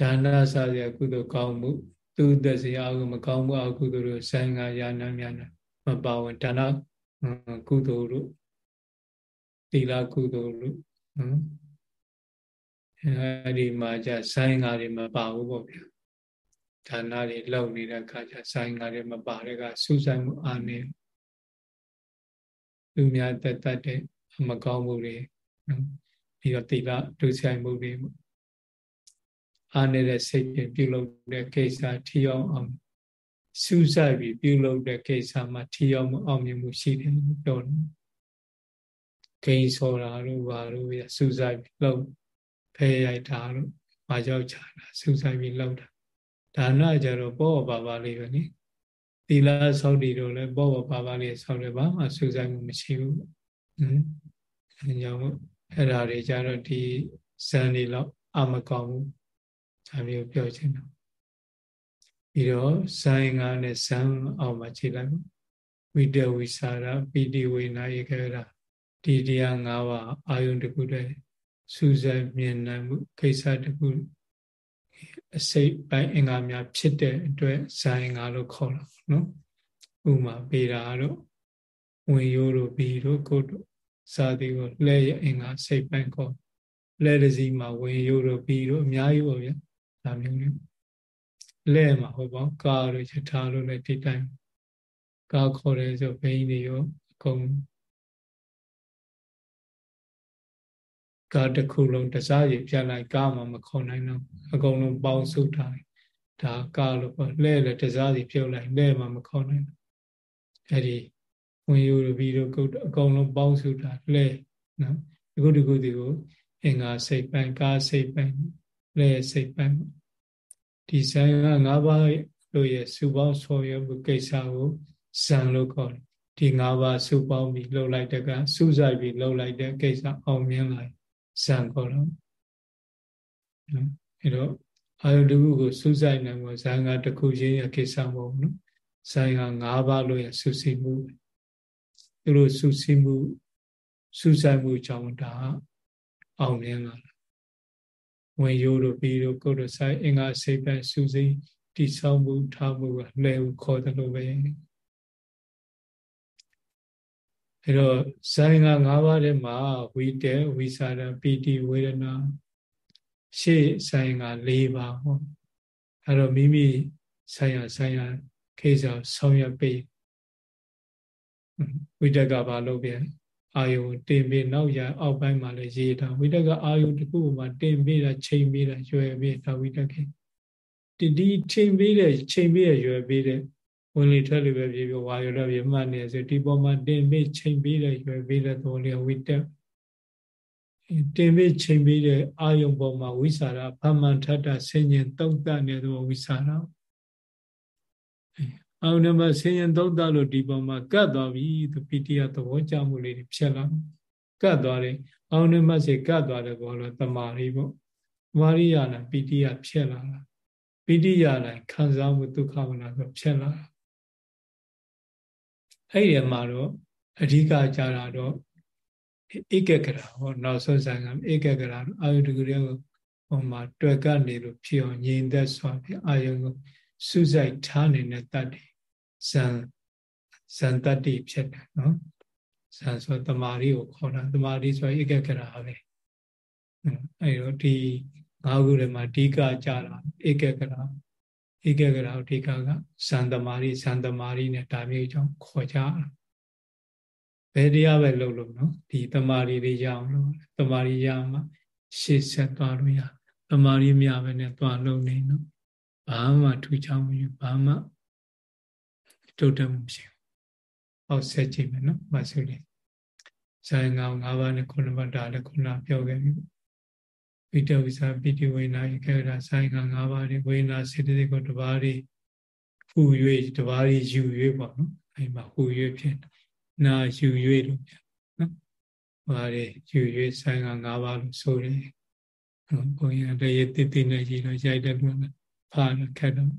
Speaker 1: ဒါနစားရကုသိုလ်ကောင်းမှုသူသက်စရာကိုမကောင်းမှုအကုသိုလ်တို့ဆိုင်ကယာနာများနာမပါဝင်ဒါနကုသိုလ်တို့သီလကုသိုလ်လို့နော်အဲဒီမှာじゃဆိုင်ငါတွေမပါဘူးပေါ့ဗျာ ဌာနတွေလောက်နေတဲ့အခါကျဆိုင်ငါတွေမပါတဲ့ကစူးစိုက်မှုအာနေသူများတက်တက်တဲ့အမကောင်းမှုတွေနော်ပြီးတော့သီလဒုစရိုက်မှုတွေအာနေတဲ့စိတ်ဖြင့်ပြုလုပ်တဲ့ကိစ္စထီအောင်အောင်စူးစိုက်ပြီးပြုလုပ်တဲ့ကိစ္စမှာထီအောင်မအောင်မြင်မှုရှိတယ်လို့ပြောတယ်ဂိမ်းဆောတာတို့ဘာတို့ရစူးစိုက်ပြီးလုပ်ဖဲရိုက်တာတို့ဘာကြောက်ချတာစူးစိုက်ပြီးလုပ်တာ ဒါနကြတော့ပေါ်ပါပါလေးပဲနိသီလဆောက်တည်တော့လည်းပေါ်ပေါ်ပါပါလေးဆောက်တယ်ပါအစူးစိုက်မှုမရှိဘူးဟင်အဲကြောင့်အဲ့ဓာတွေကြတော့ဒီဇန်တွေလောက်အမကောင်းဘူးဒါမျိုးပြောချင်တော့ပြီးတော့ဇန်ငါနဲ့ဇန်အောင်မှာခြေလိုက်ပါဝိတဝိစာရပိတိဝေနာယေခေရာဒီတရား၅ပါးအာယုန်တစ်ခုတည်းစူးစိုက်မြင်နိုင်မှုကိစ္စတစ်ခု အစိတ်ပိုင်းအင်္ဂါများဖြစ်တဲ့အတွက်ဇာယင်္ဂါလို့ခေါ်တာနော်ဥမာပေတာတို့ဝင်ရိုးတို့ဘီတို့ကိုတို့စာတိကိုလဲရအင်္ဂါစိတ်ပိုင်းခေါ်လဲတစီမှာဝင်ရိုးတို့ဘီတို့အများကြီးပေါ့ဗျာဒါမျိုးမျိုးလဲမှာဟုတ်ပေါ့ကာတို့ယထာတို့လည်းဒီတိုင်းကာခေါ်တယ်ဆိုဘိန်းတွေရောအကုန် ကားတစ်ခုလုံးတစားရပြလိုက်ကားမှမခေါ်နိုင်တော့အကုန်လုံးပေါင်းစုထားတယ်ဒါကားလို့ပေါ့လဲလဲတစားစီပြုတ်လိုက်လဲမှမခေါ်နိုင်တော့အဲ့ဒီဝင်ယူပြီးတော့ကုတ်အကုန်လုံးပေါင်းစုထားလဲနော်ဒီကုဒီကုဒီကိုအင်္ဂါစိတ်ပိုင်းကားစိတ်ပိုင်းလဲစိတ်ပိုင်းဒီဇန်က၅ပါးလို့ရဲ့စုပေါင်းဆော်ရမှုကိစ္စကိုဇန်လို့ခေါ်တယ်ဒီ၅ပါးစုပေါင်းပြီးလှုပ်လိုက်တဲ့ကစုဆိုင်ပြီးလှုပ်လိုက်တဲ့ကိစ္စအောင်မြင်လာ ဇံခေါ်တော့နော်အဲတော့အာယုတခုကိုစူးစိုက်နိုင်ဖို့ဇံကတစ်ခုချင်းရကိစ္စမဟုတ်ဘူးနော်ဇံက၅ပါးလို့ရစူးစိမှုသူတို့စူးစိမှုစူးစိုက်မှုကြောင့်ဒါအောင်မြင်လာတာဝင်ရိုးတို့ပြီးတို့ကိုယ်တို့ဆိုင်အင်္ဂါစိတ်ပဲစူးစိတိဆောက်မှုထားမှုကလဲဟုခေါ်တယ်လို့ပဲ အဲတော့ဇာယင်္ဂ၅ပါးထဲမှာဝိတေဝိစာရပီတိဝေဒနာရှေ့ဇာယင်္ဂ၄ပါးဟောအဲတော့မိမိဆိုင်ရဆိုင်ရခေစာဆောင်ရပေဝိတကဘာလို့ပြန်အာယုတင်ပြီးနောက်ရအောက်ပိုင်းမှာလည်းရေးတာဝိတကအာယုတစ်ခုမှာတင်ပြီးတာချိန်ပြီးတာရွယ်ပြီးတာဝိတကေတတိချိန်ပြီးတဲ့ချိန်ပြီးရရွယ်ပြီးတဲ့ ဝင်လေထွက်လေပဲပြေပြေဝါရောတော့ပြေမှတ်နေဆိုဒီပေါ်မှာတင်ပြီးချိန်ပြီးတဲ့ရွယ်ပြီးတဲ့သဘောလေးဝိတက်တင်ပြီးချိန်ပြီးတဲ့အာယုံပေါ်မှာဝိสารဗမ္မန်ထတ္တဆင်ញင်တုတ်တတဲ့သဘောဝိสารအာယုံမှာဆင်ញင်တုတ်တလို့ဒီပေါ်မှာကတ်သွားပြီသူပိတိယသဘောကြမှုလေးဖြစ်လာကတ်သွားတယ်အာယုံမှာစေကတ်သွားတယ်ဘောလို့တမာရီပေါ့တမာရီရလာပိတိယဖြစ်လာတာပိတိယလိုက်ခံစားမှုဒုက္ခဝနာဆိုဖြစ်လာတာ အဲ့ဒီမှာတော့အဓိကကြတာတော့ဧကကရာဟောနောက်ဆုံးဆိုင်ကဧကကရာအာယုတကူရဲ့ဟိုမှာတွေ့ကနေလို့ဖြစ်အောင်ငြိမ်သက်စွာဖြင့်အာယုကိုစူးစိုက်ထားနေတဲ့တတ္တိဇံဇံတတ္တိဖြစ်တယ်နော်ဇံဆိုတမာရီကိုခေါ်တာတမာရီဆိုဧကကရာပဲအဲ့တော့ဒီငါးခုထဲမှာအဓိကကြတာဧကကရာ ဧကဂရအဋ္ဌိကကဇန်တမာရီဇန်တမာရီနဲ့ဒါမျိုးကြောင့်ခေါ်ကြဘယ်တရားပဲလုပ်လို့နော်ဒီတမာရီတွေရအောင်လို့တမာရီရမှာရှေ့ဆက်သွားလို့ရတမာရီမြပဲနဲ့သွားလုပ်နေနော်ဘာမှထူးခြားမှုဘာမှတုတ်တမှုမရှိဘူး။ဟောဆက်ကြည့်မယ်နော်မဆုလေးဇာယငါ၅ပါးနဲ့ခုနပါးဒါလည်းခုနပြောခဲ့ပြီ။ ဝိတဝိစာပိတိဝေနာဧကရာဆိုင်က၅ပါးတွေဝေနာစေတသိက်ကိုတပါးတွေဟူ၍တပါးတွေယူ၍ပေါ့နော်အဲမှာဟူ၍ဖြစ်နာယူ၍လို့ပြနော်ဘာတွေယူ၍ဆိုင်က၅ပါးလို့ဆိုတယ်ဘုန်းကြီးတည်းတိတိနဲ့ကြီးတော့ရိုက်တယ်လို့ဖာခက်တော့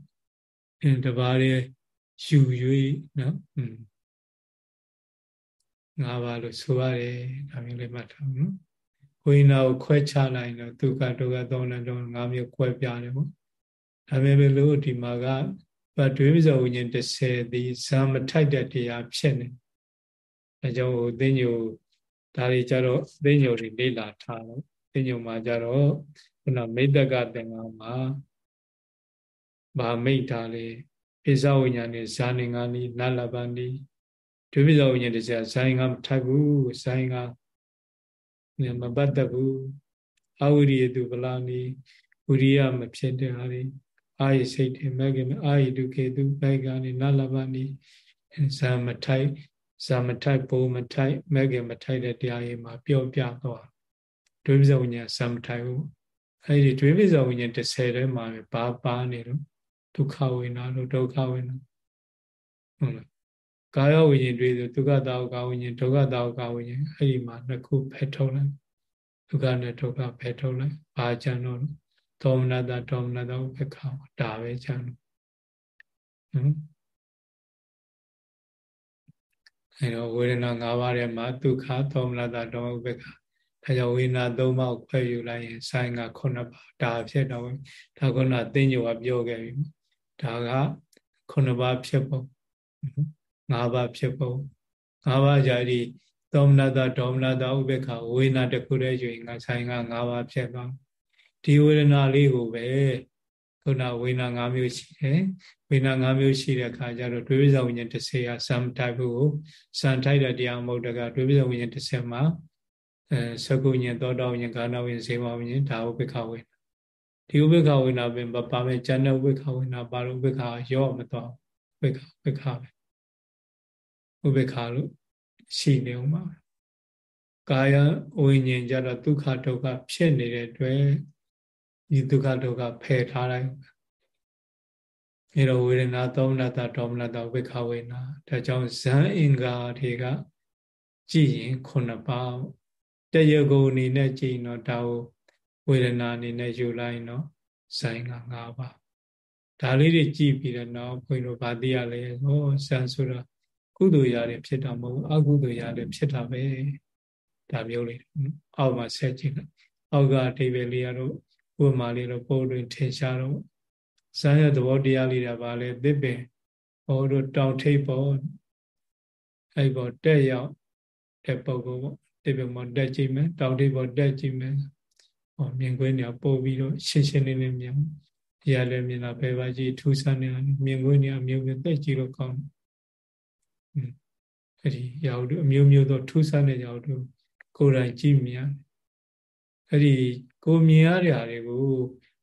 Speaker 1: အဲတပါးတွေယူ၍နော်อืมငါးပါးလို့ဆိုရတယ်ဒါမျိုးလေးမှတ်ထားနော် ဝိညာဉ်ကိုခွဲခြားလိုက်တော့ဒုက္ခဒုက္ခသုံးလည်းတော့၅မျိုးခွဲပြတယ်ပေါ့ဒါပေမဲ့လို့ဒီမှာကဗတွေးမစောဝိညာဉ်30ဒီဇာမထိုက်တဲ့တရားဖြစ်နေအဲကြောင့်သိညိုဒါတွေကြတော့သိညိုတွေလေ့လာထားတော့သိညိုမှာကြတော့ခုနမိတ်တကသင်္ကန်းမှာဗာမိတ်ထားလေပိဇဝိညာဉ်နဲ့ဇာနေငါနီနလပန်ဒီဒုပိဇဝိညာဉ်တရားဇာင်ကမထိုက်ဘူးဇာင်က မပတ်သက်ဘူးအဝိရိယတုဗလာနီဝိရိယမဖြစ်တဲ့ဟာတွေအာယစိတ်တွေမဂ္ဂမအာယတုကေတုဘိုက်ကနေနလဘနိဇာမထိုက်ဇာမထိုက်ဘိုးမထိုက်မဂ္ဂမထိုက်တဲ့တရားတွေမှာပြောပြသွားဒွေပဇဝိညာဇာမထိုက်ဘူးအဲ့ဒီဒွေပဇဝိညာ30ထဲမှာဘာပါနေတော့ဒုက္ခဝေနာလို့ဒုက္ခဝေနာဟုတ်လား ကာယဝိညာဉ်တွေဆိုဒုက္ခတာဝကဝိညာဉ်ဒုက္ခတာဝကဝိညာဉ်အဲ့ဒီမှာနှစ်ခုဖယ်ထုတ်လိုက်ဒုက္ခနဲ့ဒုက္ခဖယ်ထုတ်လိုက်ဘာကြံတော့ဒေါမနတာဒေါမနတာဥပ္ပခါဒါပဲကြံတော့နော်အဲတော့ဝေဒနာ၅ပါးထဲမှာဒုက္ခဒေါမနတာဒေါမဥပ္ပခါဒါကြောင့်ဝေဒနာ၃ပါးခွဲယူလိုက်ရင်ဆိုင်က9ပါးဒါဖြစ်တော့ဒါကနသိညောကပြောခဲ့ပြီဒါက9ပါးဖြစ်ပုံ ၅ပါးဖြစ်ပုံ၅ပါးကြာဒီသောမနတာဒေါမနတာဥပေက္ခဝေဒနာတစ်ခုတည်းယူရင်ငါဆိုင်က၅ပါးဖြစ်သွားဒီဝေဒနာလေးကိုပဲခုနဝေဒနာ၅မျိုးရှိတယ်ဝေဒနာ၅မျိုးရှိတဲ့အခါကျတော့ဒွေပဇဝိညာဉ်30ကစံတိုက်ဖို့ကိုစံထိုက်တဲ့တရားမဟုတ်တကဒွေပဇဝိညာဉ်30မှာအဲသကုညင်သောတောညင်ကာနဝိဇေမဝိညာဉ်ဒါဥပေက္ခဝေဒနာဒီဥပေက္ခဝေဒနာပင်ပါမယ်ဉာဏ်နဲ့ဥပေက္ခဝေဒနာပါလို့ဥပေက္ခရော့မသွားဥပေက္ခဥပေက္ခပဲ ဥပေက္ခလို့ရှိနေအောင်ပါကာယဝိညာဉ်ကြတော့ဒုက္ခဒုက္ခဖြစ်နေတဲ့အတွက်ဒီဒုက္ခဒုက္ခဖယ်ထားလိုက်အဲတော့ဝေဒနာသောမနတဒေါမနတဥပေက္ခဝေဒနာဒါကြောင့်ဇန်အင်္ဂါတွေကကြည့်ရင်ခုနှစ်ပါးတရကိုအနေနဲ့ကြည့်တော့ဒါကိုဝေဒနာအနေနဲ့ယူလိုက်တော့ဇန်က၅ပါးဒါလေးတွေကြည့်ပြီးတော့နောက်ဘုန်းကြီးတို့ဗာသိရလဲဟောဇန်ဆိုတော့ ကုသိုလ်ရတယ်ဖြစ်တာမဟုတ်အကုသိုလ်ရတယ်ဖြစ်တာပဲဒါမျိုးလေးအောက်မှာဆက်ကြည့်လိုက်အောက်ကအတိပ္ပယ်လေးကတော့ဥပမာလေးတော့ပို့တွင်ထင်ရှားတော့ဇာရသဘောတရားလေးတာပါလေသစ်ပင်ဟောတို့တောင်ထိပ်ပေါ်အဲ့ပေါ်တက်ရောက်တဲ့ပုံကောပေါ့သစ်ပင်ပေါ်တက်ကြည့်မယ်တောင်ထိပ်ပေါ်တက်ကြည့်မယ်ဟောမြင်ကွင်းနေပို့ပြီးတော့ရှင်းရှင်းလင်းလင်းမြင်ရလည်းမြင်တာပဲပါကြည့်ထူးဆန်းနေမြင်ကွင်းနေအမျိုးမျိုးတက်ကြည့်လို့ကောင်းတယ် အဲ့ဒီရောက်တို့အမျိုးမျိုးသောထူးဆန်းတဲ့ရောက်တို့ကိုယ်တိုင်ကြည့်မြင်အဲ့ဒီကိုမြင်ရတဲ့ဟာတွေကို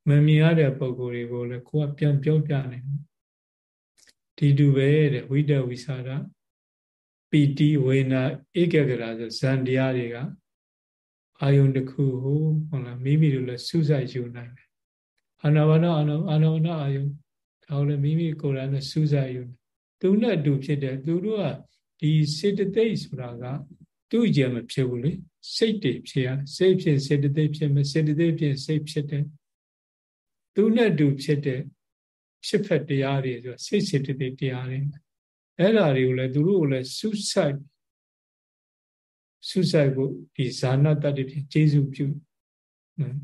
Speaker 1: မမြင်ရတဲ့ပုံကိုယ်တွေကိုလည်းကိုကပြန်ပြောပြနေဒီတူပဲတဲ့ဝိတဝိသရာပီတိဝေနာဧကဂရာဆိုဇန်တရားတွေကအာယုန်တစ်ခုကိုဟုတ်လားမိမိတို့လည်းစူးစိုက်ယူနိုင်တယ်အာနာပါနအာနာအာနာပါနအာယုန်ဒါလည်းမိမိကိုယ်တိုင်လည်းစူးစိုက်ယူ သူနဲ့အတူဖြစ်တယ်သူတို့ကဒီစေတသိက်ဆိုတာကသူ့ကြံမဖြစ်ဘူးလေစိတ်တွေဖြစ်ရစိတ်ဖြစ်စေတသိက်ဖြစ်မယ်စေတသိက်ဖြစ်စိတ်ဖြစ်တယ်သူနဲ့တူဖြစ်တဲ့ဖြစ်ဖက်တရားတွေဆိုစိတ်စေတသိက်တရားတွေအဲ့ဓာတွေကိုလည်းသူတို့ကိုလည်းဆုဆိုင်ဆုဆိုင်ဖို့ဒီဇာနာတတ္တိဖြင့်ကျေစုပြုနော်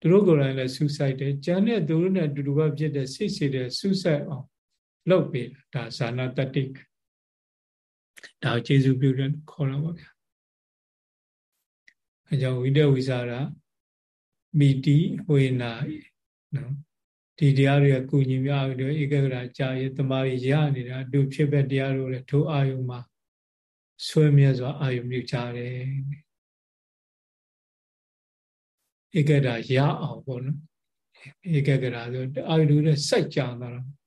Speaker 1: သူတို့ကိုယ်တိုင်လည်းဆုဆိုင်တယ်ကျန်တဲ့သူတို့နဲ့တူတူပဲဖြစ်တဲ့စိတ်စေတဲ့ဆုဆိုင်အောင် လုပ်ပေးတာဒါဇာနာတတ္တိဒါကျေစုပြုတယ်ခေါ်တော့ပါဗျာအဲကြောင့်ဝိတဝိစာရမိတိဝေနာနော်ဒီတရားတွေကကုညီများပြီးတော့ဧကဂရကြာရတမာရီရနေတာအတူဖြစ်ပဲတရားတို့လည်းထိုအာယုံမှာဆွေးမြဲစွာအာယုံမြူကြတယ်ဧကဂရရအောင်ပေါ့နော်ဧကဂရဆိုအာယုတို့လည်းစိုက်ကြသွားတော့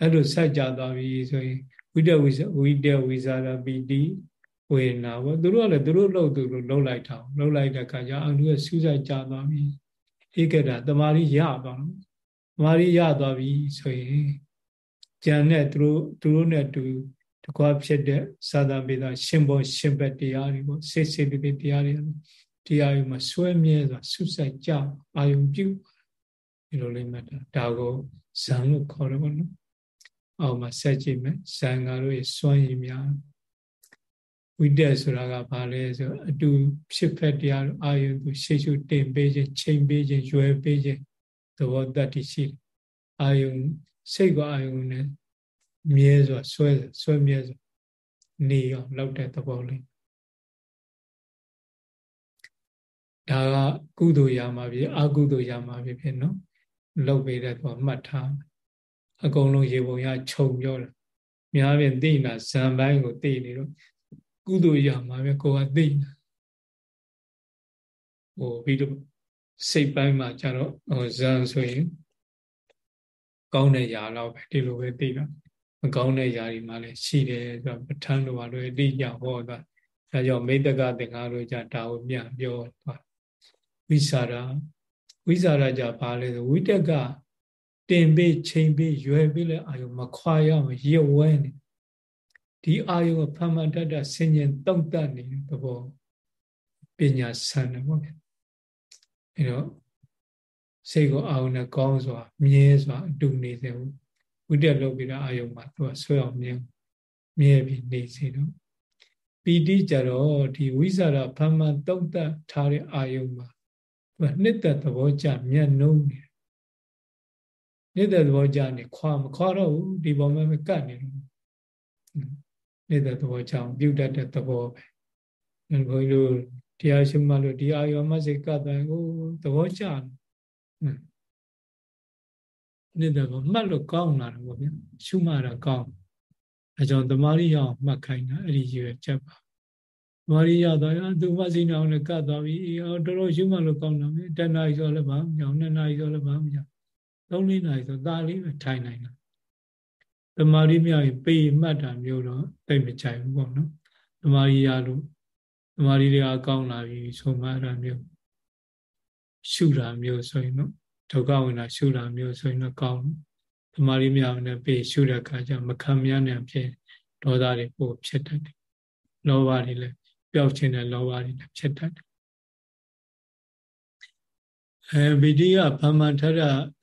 Speaker 1: အဲ့လိုစိုက်ကြသွားပြီဆိုရင်ဝိတဝိဝိတဝိဇာရပိတိဝေနာပေါ့သူတို့ကလည်းသူတို့လှုပ်သူတို့လှုပ်လိုက်တာလှုပ်လိုက်တဲ့အခါကျအာယုကစူးစိုက်ကြသွားပြီဧကဂရတမာရီရသွားတော့မာရီရသွားပြီဆိုရင်ကြံတဲ့သူတို့သူတို့နဲ့တူတကွာဖြစ်တဲ့သာသပေသာရှင်ဘောရှင်ဘက်တရားတွေပေါ့စိတ်စိတ်တွေတရားတွေတရားယူမှာဆွဲမြဲစွာဆုစိုက်ကြအာယုံပြုဒီလိုလေးမှတ်တာဒါကိုဇံလို့ခေါ်တယ်ပေါ့နော် အောက်မှာဆက်ကြည့်မယ်ဇံကားတို့ရဲ့စွန့်ရည်များဝိတက်ဆိုတာကဘာလဲဆိုအတူဖြစ်ဖက်တရားအာယုံသူရှေ့ရှုတင်ပေးခြင်းချိန်ပေးခြင်းရွယ်ပေးခြင်းသဘောတတ္တိရှိအာယုံစိတ်ကအာယုံနဲ့မြဲစွာဆွဲဆွဲမြဲစွာနေအောင်လောက်တဲ့သဘောလေးဒါကကုသိုလ်ရမှာဖြစ်အကုသိုလ်ရမှာဖြစ်ဖြစ်နော်လောက်ပေးတဲ့တော့မှတ်ထား အကုန်လုံးရေပုံရခြုံပြောတာများပြင်သိနေတာဇံပိုင်းကိုသိနေတော့ကုသိုလ်ရမှာပဲကိုကသိနေတာဟိုပြီးတော့ စိတ်ပိုင်းမှာကျတော့ဟိုဇန်ဆိုရင်ကောင်းတဲ့ຢာတော့ပဲဒီလိုပဲသိတာမကောင်းတဲ့ຢာတွေမှလည်းရှိတယ်ဆိုတော့ပဋ္ဌာန်းတို့ဘာလို့အတိအကျဟောတာဒါကြောင့်မိတ္တကသင်္ဃာတို့ကြဒါကိုပြန်ပြောသွားဝိสารဝိสารကြဘာလဲဆိုဝိတက်က တင်ပေးချိန်ပေးရွယ်ပေးလဲအာယုမခွာရအောင်ရဝဲနေဒီအာယုကဖမ္မတတ္တဆင်ញင်တုံ့တက်နေတဲ့သဘောပညာဆန်တယ်ပေါ့ဗျအဲတော့စိတ်ကိုအာယုနဲ့ကောင်းစွာမြဲစွာအတူနေစေဘူးဝိတက်လုပ်ပြီးတော့အာယုမှာသူကဆွဲအောင်မြဲမြဲပြီးနေစေတော့ပီတိကြတော့ဒီဝိဇာရဖမ္မတုံ့တက်ထားတဲ့အာယုမှာသူကနှစ်သက်သဘောကြမျက်နှုံးနေ နေတဲ့သဘောကြနေခွာမခွာတော့ဘူးဒီပေါ်မှာမကတ်နေလို့နေတဲ့သဘောကြောင့်ပြုတ်တတ်တဲ့သဘောပဲဘုန်းကြီးတို့တရားရှုမှလို့ဒီအာယောမစိတ်ကတ်တယ်ဟိုသဘောကျနေတဲ့ဘောမှတ်လို့ကောင်းလာတယ်ဗောဗျာရှုမှတော့ကောင်းအဲကြောင့်တမာရီရအောင်မှတ်ခိုင်းတာအဲ့ဒီရွယ်ချက်ပါတမာရီရတော့သူမစိနေအောင်လည်းကတ်သွားပြီအော်တော်တော်ရှုမှလို့ကောင်းတာပဲတဏှာကြီးဆိုလည်းဘာမကြောက်နှစ်နာရီဆိုလည်းဘာမကြောက် သုံးလေးနာရီဆိုဒါလေးပဲထိုင်နိုင်တာတမာရီမြောက်ရင်ပေမှတ်တာမျိုးတော့တိတ်မကြိုက်ဘူးပေါ့နော်တမာရီရလို့တမာရီတွေအကောင်းလာပြီဆိုမှအဲ့ဒါမျိုးရှုတာမျိုးဆိုရင်တော့ဒုက္ခဝင်တာရှုတာမျိုးဆိုရင်တော့ကောင်းတမာရီမြောက်နဲ့ပေရှုတဲ့အခါကျမခံမရနိုင်ဖြစ်ဒေါသတွေပို့ဖြစ်တတ်တယ်လောဘတွေလည်းပျောက်ခြင်းတဲ့လောဘတွေလည်းဖြစ်တတ်တယ် အဲဗိတိယဗမ္မထရ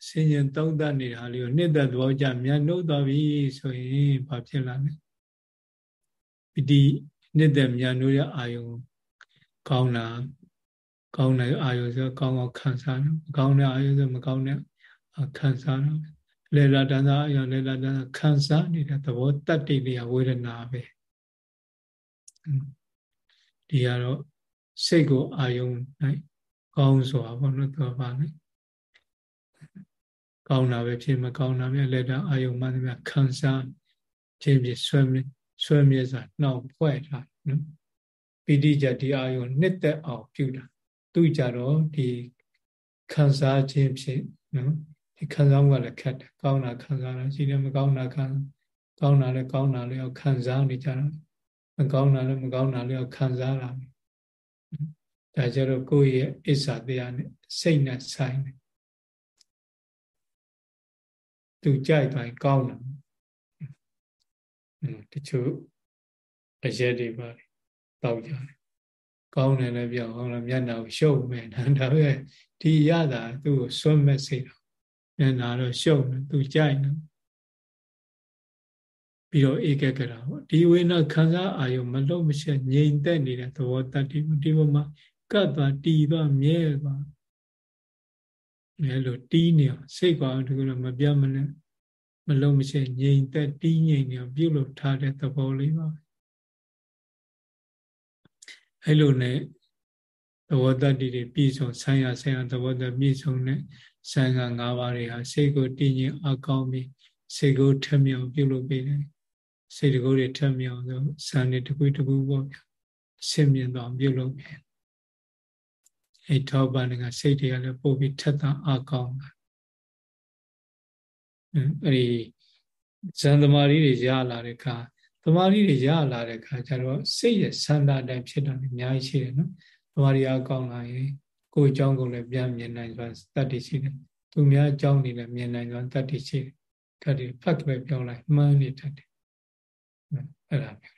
Speaker 1: ဆင်ញံသုံးသပ်နေတာလေးကိုနှစ်သက်သဘောကြမြန်နှုတ်သွားပြီဆိုရင်ဘာဖြစ်လာလဲဗိတိနှစ်သက်မြန်နှုတ်ရအာယုံကောင်းတာကောင်းတဲ့အာယုံဆိုကောင်းကောင်းခံစားတယ်မကောင်းတဲ့အာယုံဆိုမကောင်းတဲ့ခံစားတယ်လေလာတန်သာအယလေလာတန်သာခံစားနေတဲ့သဘောတတ္တိလေးဝေဒနာပဲဒီကတော့စိတ်ကိုအာယုံနိုင် ကောင်းစွာပေါ့နော်သူကပါလေကောင်းတာပဲဖြစ်မကောင်းတာပဲလက်တာအာယုံမှန်သမျှခံစားခြင်းဖြင့်ဆွဲမြဆွဲမြဲစွာနှောင်ဖွဲ့ထားနော်ပိဋိကြဒီအာယုံနှစ်သက်အောင်ပြုတာသူကြတော့ဒီခံစားခြင်းဖြင့်နော်ဒီခံစားမှုကလည်းခက်တယ်ကောင်းတာခံစားတာရှိတယ်မကောင်းတာခံကောင်းတာလည်းကောင်းတာလည်းခံစားနေကြတာမကောင်းတာလည်းမကောင်းတာလည်းခံစားတာ ဒါကြတော့ကိုယ့်ရဲ့အစ္ဆာတရားနဲ့စိတ်နဲ့ဆိုင်တယ်သူကြိုက်တိုင်းကောင်းတာတချို့အရက်တွေပါတောက်ကြတယ်ကောင်းတယ်လည်းပြောင်းအောင်မျက်နှာကိုရှုပ်မယ်ဒါပဲဒီရတာသူ့ကိုစွန့်မဲ့စေတော့မျက်နှာတော့ရှုပ်တယ်သူကြိုက်တယ်ပြီးတော့ဧကကရာပေါ့ဒီဝိနာခံစားအာယုံမလုံးမရှက်ငြိမ်သက်နေတဲ့သဘောတတ္တိဒီဘုမှာ ကတ်သွားတီးသွားမြဲသွားမြဲလို့တီးနေအောင်စိတ်ကောင်းတကူတော့မပြတ်မနဲ့မလုံးမရှက်ငြိမ်သက်တီးငြိမ်နေအောင်ပြုလုပ်ထားတဲ့သဘောလေးပါအဲ့လိုနဲ့သဘောတတ္တိတွေပြည့်စုံဆံရဆံရသဘောတပြည့်စုံတဲ့ဆံက၅ပါးတွေဟာစိတ်ကိုတည်ငြိမ်အကောင်းပြီးစိတ်ကိုထမြောင်ပြုလုပ်ပေးတယ်စိတ်တကူတွေထမြောင်ဆိုဆံတွေတကူတကူပေါ့ဗျာဆင်မြင်တော့ပြုလုပ်ပေး အဲ့ထောက်ပန်ကစိတ်တွေကလည်းပို့ပြီးထက်သန်အကောင်းတာအဲ့ဒီဇန်သမารီတွေရလာတဲ့အခါသမာဓိတွေရလာတဲ့အခါကျတော့စိတ်ရဲ့ဆန္ဒအတိုင်းဖြစ်တာလည်းအများကြီးရှိတယ်နော်သမာဓိအကောင်းလာရင်ကိုယ်အကြောင်းကိုလည်းပြန်မြင်နိုင်စွာတတ်တည်ရှိတယ်သူများအကြောင်းတွေလည်းမြင်နိုင်စွာတတ်တည်ရှိတယ်တတ်တည်ဖတ်ပဲပြောလိုက်မှန်းနေတတ်တယ်အဲ့ဒါမျိုး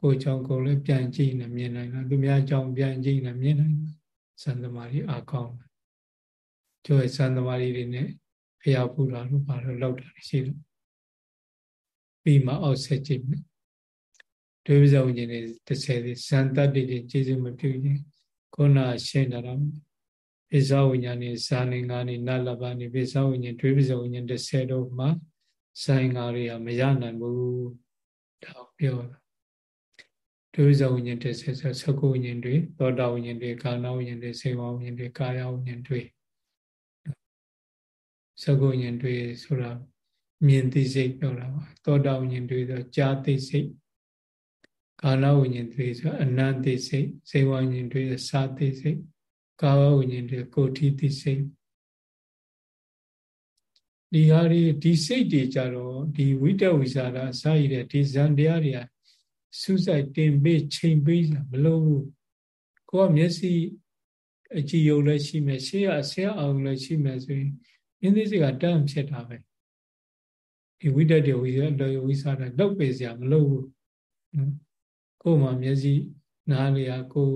Speaker 1: ကိုယ်အကြောင်းကိုလည်းပြန်ကြည့်နေမြင်နိုင်တာသူများအကြောင်းပြန်ကြည့်နေမြင်နိုင်တာ ဇန်သမารီအကောင်းကျိုးဇန်သမารီတွေနဲ့ဖျားပူတာလို့ပါလို့လောက်တာရှိတယ်ပြီးမှအောက်ဆက်ကြည့်မယ်ဒွေပဇဝဉ္ဇဉ်တွေ30ဒီဇန်တတ္တိတွေကျေစုမပြုရင်ခုနရှင်းတာတော့ပိဇဝဉ္ဇဉ်နေဇာနေငါနေနလဘနေပိဇဝဉ္ဇဉ်ဒွေပဇဝဉ္ဇဉ်30တော့မှဆိုင်ငါတွေကမရနိုင်ဘူးဒါပြောတာ ဒုဇဝိညာဉ်တစ်ဆက်ဆက်သကုဝိညာဉ်တွေသောတာဝိညာဉ်တွေကာဏဝိညာဉ်တွေစေဝဝိညာဉ်တွေကာယဝိညာဉ်တွေသကုဝိညာဉ်တွေဆိုတာမြင်သိစိတ်ပြောတာပါသောတာဝိညာဉ်တွေဆိုကြားသိစိတ်ကာဏဝိညာဉ်တွေဆိုအနန္တိစိတ်စေဝဝိညာဉ်တွေဆိုစာသိစိတ်ကာဝဝိညာဉ်တွေကိုထိသိစိတ်ဒီဟာတွေဒီစိတ်တွေကြတော့ဒီဝိတဝိဇာရအစာရတဲ့ဒီဇန်တရားတွေက စူးစိုက်တင်ပေးချိန်ပေးတာမလို့ဘူးကိုကမျက်စိအကြည့်ရုံလည်းရှိမယ်ရှေ့ကအဆင်းအောင်လည်းရှိမယ်ဆိုရင်မြင်းသိစိတ်ကတန်းဖြစ်တာပဲဒီဝိတ္တတေဝိဇ္ဇလောဝိသတာလောက်ပေစရာမလိုဘူးနော်ကိုယ်မှာမျက်စိနားလျာကို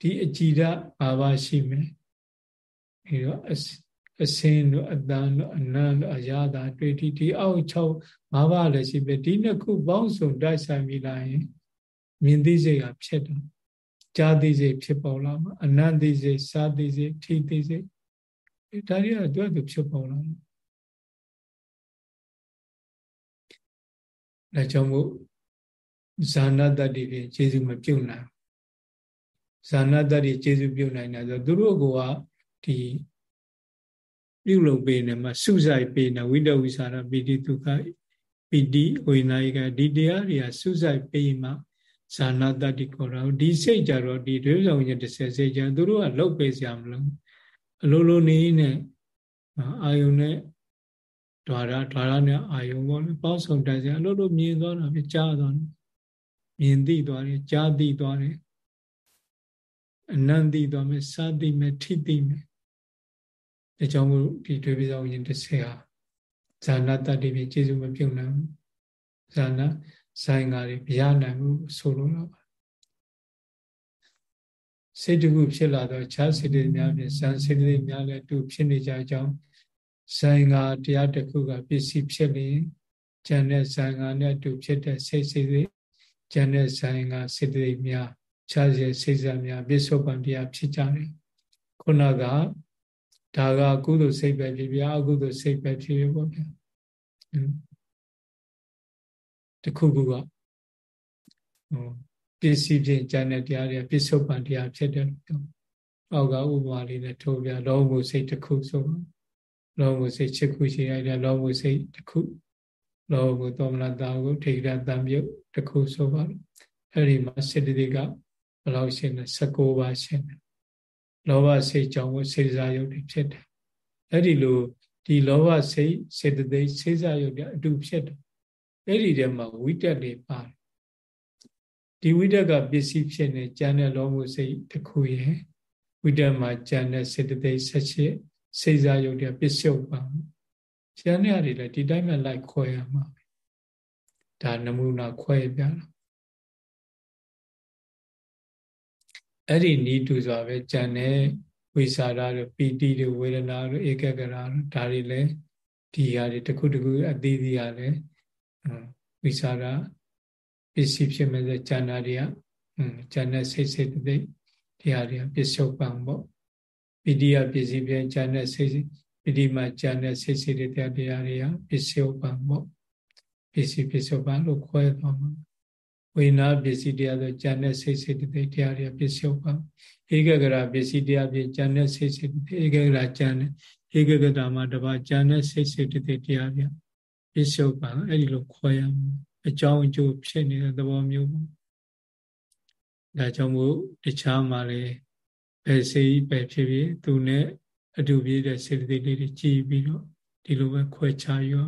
Speaker 1: ဒီအကြည်ဓာဘာဘာရှိမယ်အဲတော့ အစင်းတို့အတန်တို့အနံတို့အရာသာတွေ့ဒီဒီအောက်6ဘာဘာလည်းရှိပြီဒီနှစ်ခုပေါင်းစုံတိုက်ဆိုင်မိလာရင်မြင်သိစိတ်ကဖြစ်တယ်ကြားသိစိတ်ဖြစ်ပေါ်လာမှာအနံ့သိစိတ်စားသိစိတ်ထိသိစိတ်ဒါတွေကတွဲသူဖြစ်ပေါ်လာတယ်ဒါကြောင့်မို့ဇာနာတတ္တိဖြင့်ကျေစုမပြုတ်နိုင်ဇာနာတတ္တိကျေစုပြုတ်နိုင်တယ်ဆိုသူတို့ကဒီ ပြုလုပ်ပေးနေမှာစုဆိုင်ပေးနေဝိတဝိသရာပိတိဒုက္ခပိတိဝိနာယကဒီတရားတွေကစုဆိုင်ပေးမှဇာနာတတ္တိခေါ်တာဒီစိတ်ကြတော့ဒီဒွေဆောင်ရတစ်ဆယ်စိတ်ကြသူတို့ကလှုပ်ပေးစရာမလိုအလိုလိုနေနဲ့အာယုန်နဲ့ဓာရဓာရနဲ့အာယုံပေါ့လေပေါင်းစုံတိုက်စရာအလို့လို့မြင်သွားတာပဲကြားသွားတယ်မြင်သိသွားတယ်ကြားသိသွားတယ်အနန္တိသွားမယ်စာသိမယ်ထိသိမယ် ဒါကြောင့်မို့ဒီတွေ့ပြဆောင်ရင်တစ်ဆယ်ဟာဇာနာတတ္တိဖြင့်ကျေစုမပြုတ်နိုင်ဘူးဇာနာဆိုင်ကားတွေမရနိုင်ဘူးဆိုလို့တော့စိတ်တခုဖြစ်လာတော့ခြားစိတ်တွေများဖြင့်ဇန်စိတ်တွေများလည်းတူဖြစ်နေကြအကြောင်းဆိုင်ကတရားတစ်ခုကပစ္စည်းဖြစ်ရင်ဉာဏ်နဲ့ဆိုင်ကနဲ့တူဖြစ်တဲ့စိတ်စိတ်တွေဉာဏ်နဲ့ဆိုင်ကစိတ်တွေများခြားစေစိတ်စများပစ္စုပန်တရားဖြစ်ကြတယ်ခုနက ဒါကကုသိုလ်စိတ်ပဲဖြစ်ပြအကုသိုလ်စိတ်ပဲဖြစ်ဖြစ်ပေါ့ဗျာတခုခုကဟိုပစ္စည်းဖြင့်ဉာဏ်နဲ့တရားတွေပစ္စုပန်တရားဖြစ်တယ်လို့ပြောအောက်ကဥပမာလေးနဲ့ထိုးပြလောဘစိတ်တစ်ခုဆိုတော့လောဘစိတ်6ခုရှိရတဲ့လောဘစိတ်တစ်ခုလောဘသောမနတာကိုထိရတံပြုတ်တစ်ခုဆိုပါတော့အဲ့ဒီမှာစေတသိက်ကဘယ်လောက်ရှင်းလဲ16ပါးရှင်းတယ် လောဘစိတ်ကြောင့်စေစားယုတ်တွေဖြစ်တယ်အဲ့ဒီလိုဒီလောဘစိတ်စေတသိက်စေစားယုတ်တွေအတူဖြစ်တယ်အဲ့ဒီထဲမှာဝိတက်တွေပါတယ်ဒီဝိတက်ကပစ္စည်းဖြစ်နေကြံတဲ့လောဘစိတ်တစ်ခုရယ်ဝိတက်မှာကြံတဲ့စေတသိက်ဆက်ချစ်စိတ်စားယုတ်တဲ့ပစ္စုပန်ကျန်တဲ့အရာတွေလည်းဒီတိုင်းပဲလိုက်ခွဲရမှာပဲဒါနမူနာခွဲပြတာ အဲ့ဒီနီးတူစွာပဲကြံတဲ့ဝိစာရတို့ပီတိတို့ဝေဒနာတို့ဧကဂရတို့ဒါတွေလည်းဒီဟာတွေတစ်ခုတစ်ခုအသီးသီးရလဲဝိစာရပစ္စည်းဖြစ်မဲ့ကျန်တာတွေကကျန်တဲ့စိတ်စိတ်တိတ်ဒီဟာတွေကပစ္စုပန်ပေါ့ပိဋိယပစ္စည်းပြန်ဉာဏ်နဲ့စိတ်ပိဋိမှာဉာဏ်နဲ့စိတ်စိတ်တရားတရားတွေကပစ္စုပန်ပေါ့ပစ္စည်းပစ္စုပန်လို့ခွဲသွားမှာ ဝိညာပစ္စည်းတရားဆိုဉာဏ်နဲ့စိတ်စိတ်တရားတွေကပစ္စုပန်ဧကဂရပစ္စည်းတရားဖြင့်ဉာဏ်နဲ့စိတ်စိတ်ဧကဂရဉာဏ်နဲ့ဧကဂရမှာတပါဉာဏ်နဲ့စိတ်စိတ်တရားပြပစ္စုပန်အဲ့ဒီလိုခွဲရမှာအကြောင်းအကျိုးဖြစ်နေတဲ့သဘောမျိုးပေါ့ဒါကြောင့်မို့တခြားမှာလည်းဘယ်စေးပဲဖြစ်ဖြစ်သူနဲ့အတူပြည့်တဲ့စေတသိက်လေးတွေကြည်ပြီးတော့ဒီလိုပဲခွဲခြားရော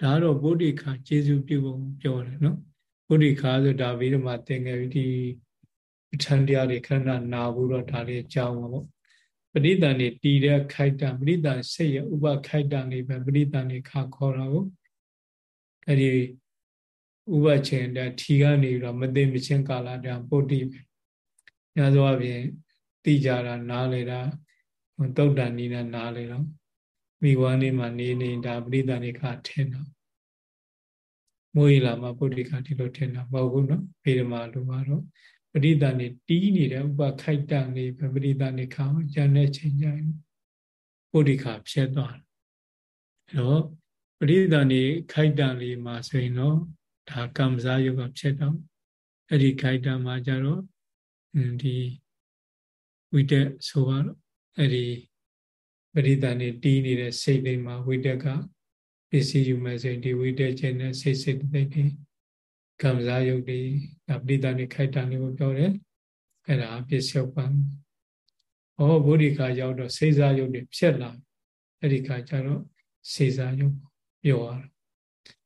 Speaker 1: ဒါကတော့ဗုဒ္ဓခါကျေစုပြုပုံပြောတယ်နော် ဗုဒ္ဓခါဆိုဒါဗိဓမာသင်္ကေဒီအထံတရားတွေခဏနာဘူးတော့ဒါလေးအကြောင်းပါပေါ့ပရိသန်နေတည်တဲ့ခိုက်တံပရိသန်စိတ်ရဥပခိုက်တံလေးပဲပရိသန်နေခါခေါ်တာကိုအဲ့ဒီဥပချင်တဲ့ထီကနေပြီးတော့မသိမချင်းကာလတံပုတ္တိပဲညသောအပြင်သိကြတာနားလေတာတုတ်တန်နီးနဲ့နားလေတော့မိဝမ်းလေးမှာနေနေတာပရိသဏိခထင်တော့ မိုးရီလာမှာပုဒ္ဓိခဒီလိုထင်တာမဟုတ်ဘူးနော်ဖေရမလိုပါတော့ပရိသဏိတီးနေတဲ့ဥပခိုက်တန်လေးပဲပရိသဏိခကျန်တဲ့ချိန်ကျရင်ပုဒ္ဓိခဖြစ်သွားတယ်အဲ့တော့ပရိသဏိခိုက်တန်လေးမှာဆိုရင်တော့ဒါကံစားယုတ်ကဖြစ်တော့အဲ့ဒီခိုက်တန်မှာကြတော့ဒီဝိတက်ဆိုတော့အဲ့ဒီပရိသန်နေတီးနေတဲ့စိတ်လေးမှာဝိတက်က ပစ္စည်းယူမဲ့ဆိုရင်ဒီဝိတက်ခြင်းနဲ့စိတ်စိတ်တိတ်တွေကံစားယုတ်တွေပရိသန်နေခိုက်တန်လေးကိုပြောတယ်အဲ့ဒါပစ္စယပံဟောဗုဒ္ဓခါရောက်တော့စေစားယုတ်တွေဖြစ်လာအဲ့ဒီခါကျတော့စေစားယုတ်ပြောရတာ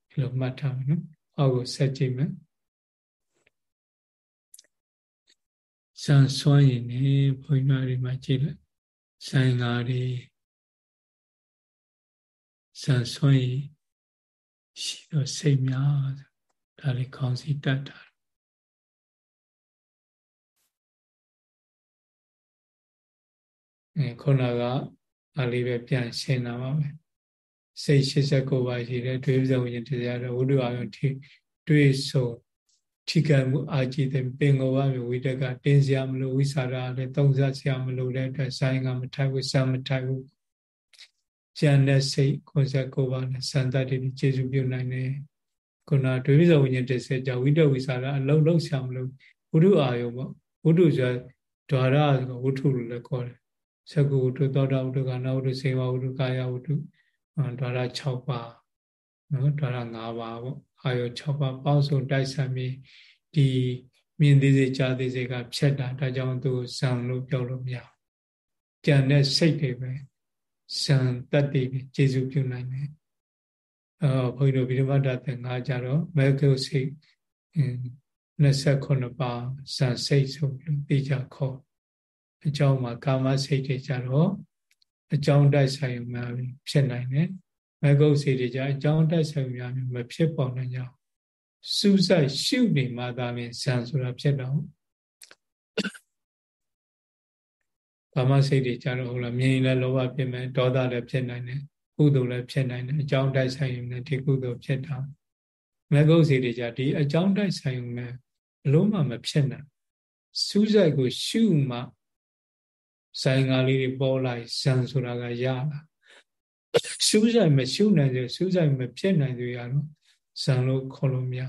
Speaker 1: ဒီလိုမှတ်ထားမယ်နော်အောက်ကိုဆက်ကြည့်မယ်စံစွမ်းရင်နေဘုန်းကြီးတွေမှာကြည့်လိုက်ဆိုင်ငါတွေ စံစွမ်းရင်ရှိတော့စိတ်များဒါလေးခေါင်းစီတတ်တာအဲခုနကအလေးပဲပြန်ရှင်းတာပါပဲစိတ်89ပါးရှိတယ်တွေးပစဝိညာဉ်တရားတော်ဝိတုအာယုထိတွေးဆိုထိကံမှုအာကြည့်တဲ့ပင်ကိုပါမျိုးဝိတကတင်းစရာမလိုဝိသရာလည်းသုံးစားစရာမလိုတဲ့အတွက်ဆိုင်ကမထိုက်ဘူးစံမထိုက်ဘူး ဉာဏ်နဲ့စိတ်69ပါးနဲ့စံတတ်တယ်ကျေစုပြုနိုင်တယ်ခုနဒွေပစဝိညာဉ်တစ်ဆက်ကြောင့်ဝိတဝိသရာအလုံးလုံးဆရာမလို့ဝိတုအာယုပေါ့ဝိတုဆိုဓာရဆိုဝိထုလို့လည်းခေါ်တယ်သကုဝိတုသောတာဝိတုကနာဝိတုစေဝဝိတုကာယဝိတုဓာရ6ပါးနော်ဓာရ5ပါးပေါ့အာယု6ပါးပေါင်းစုံတိုက်ဆိုင်ပြီးဒီမြင်သေးစေကြားသေးစေကဖြတ်တာဒါကြောင့်သူဇံလို့ပြောလို့မရဘူးကြံတဲ့စိတ်တွေပဲ ဇံတတ္တိပဲကျေစုပြုနိုင်တယ်အော်ဘုန်းကြီးတို့ဗိဓမ္မာတသင်္ဃာကြတော့မေကုစိတ်29ပါးဇံစိတ်ဆိုလို့ပြကြခေါ်အကြောင်းမှာကာမစိတ်တွေကြတော့အကြောင်းတိုက်ဆိုင်များဖြစ်နိုင်တယ်မဂုတ်စိတ်တွေကြအကြောင်းတိုက်ဆိုင်များမဖြစ်ပေါ်နိုင်ကြစူးစိုက်ရှုနေမှသာလျှင်ဇံဆိုတာဖြစ်တော့ ကာမစိတ်တွေကြတော့ဟုတ်လားမြင်ရင်လည်းလောဘဖြစ်မယ်ဒေါသလည်းဖြစ်နိုင်တယ်ကုသိုလ်လည်းဖြစ်နိုင်တယ်အကြောင်းတိုက်ဆိုင်ရင်လည်းဒီကုသိုလ်ဖြစ်တာမဂုတ်စိတ်တွေကြဒီအကြောင်းတိုက်ဆိုင်ရင်လည်းဘလို့မှမဖြစ်နိုင်စူးစိုက်ကိုရှုမှဆိုင်ကားလေးတွေပေါ်လာဇံဆိုတာကရလာစူးစိုက်မရှုနိုင်သေးစူးစိုက်မဖြစ်နိုင်သေးရတော့ဇံလို့ခေါ်လို့မရ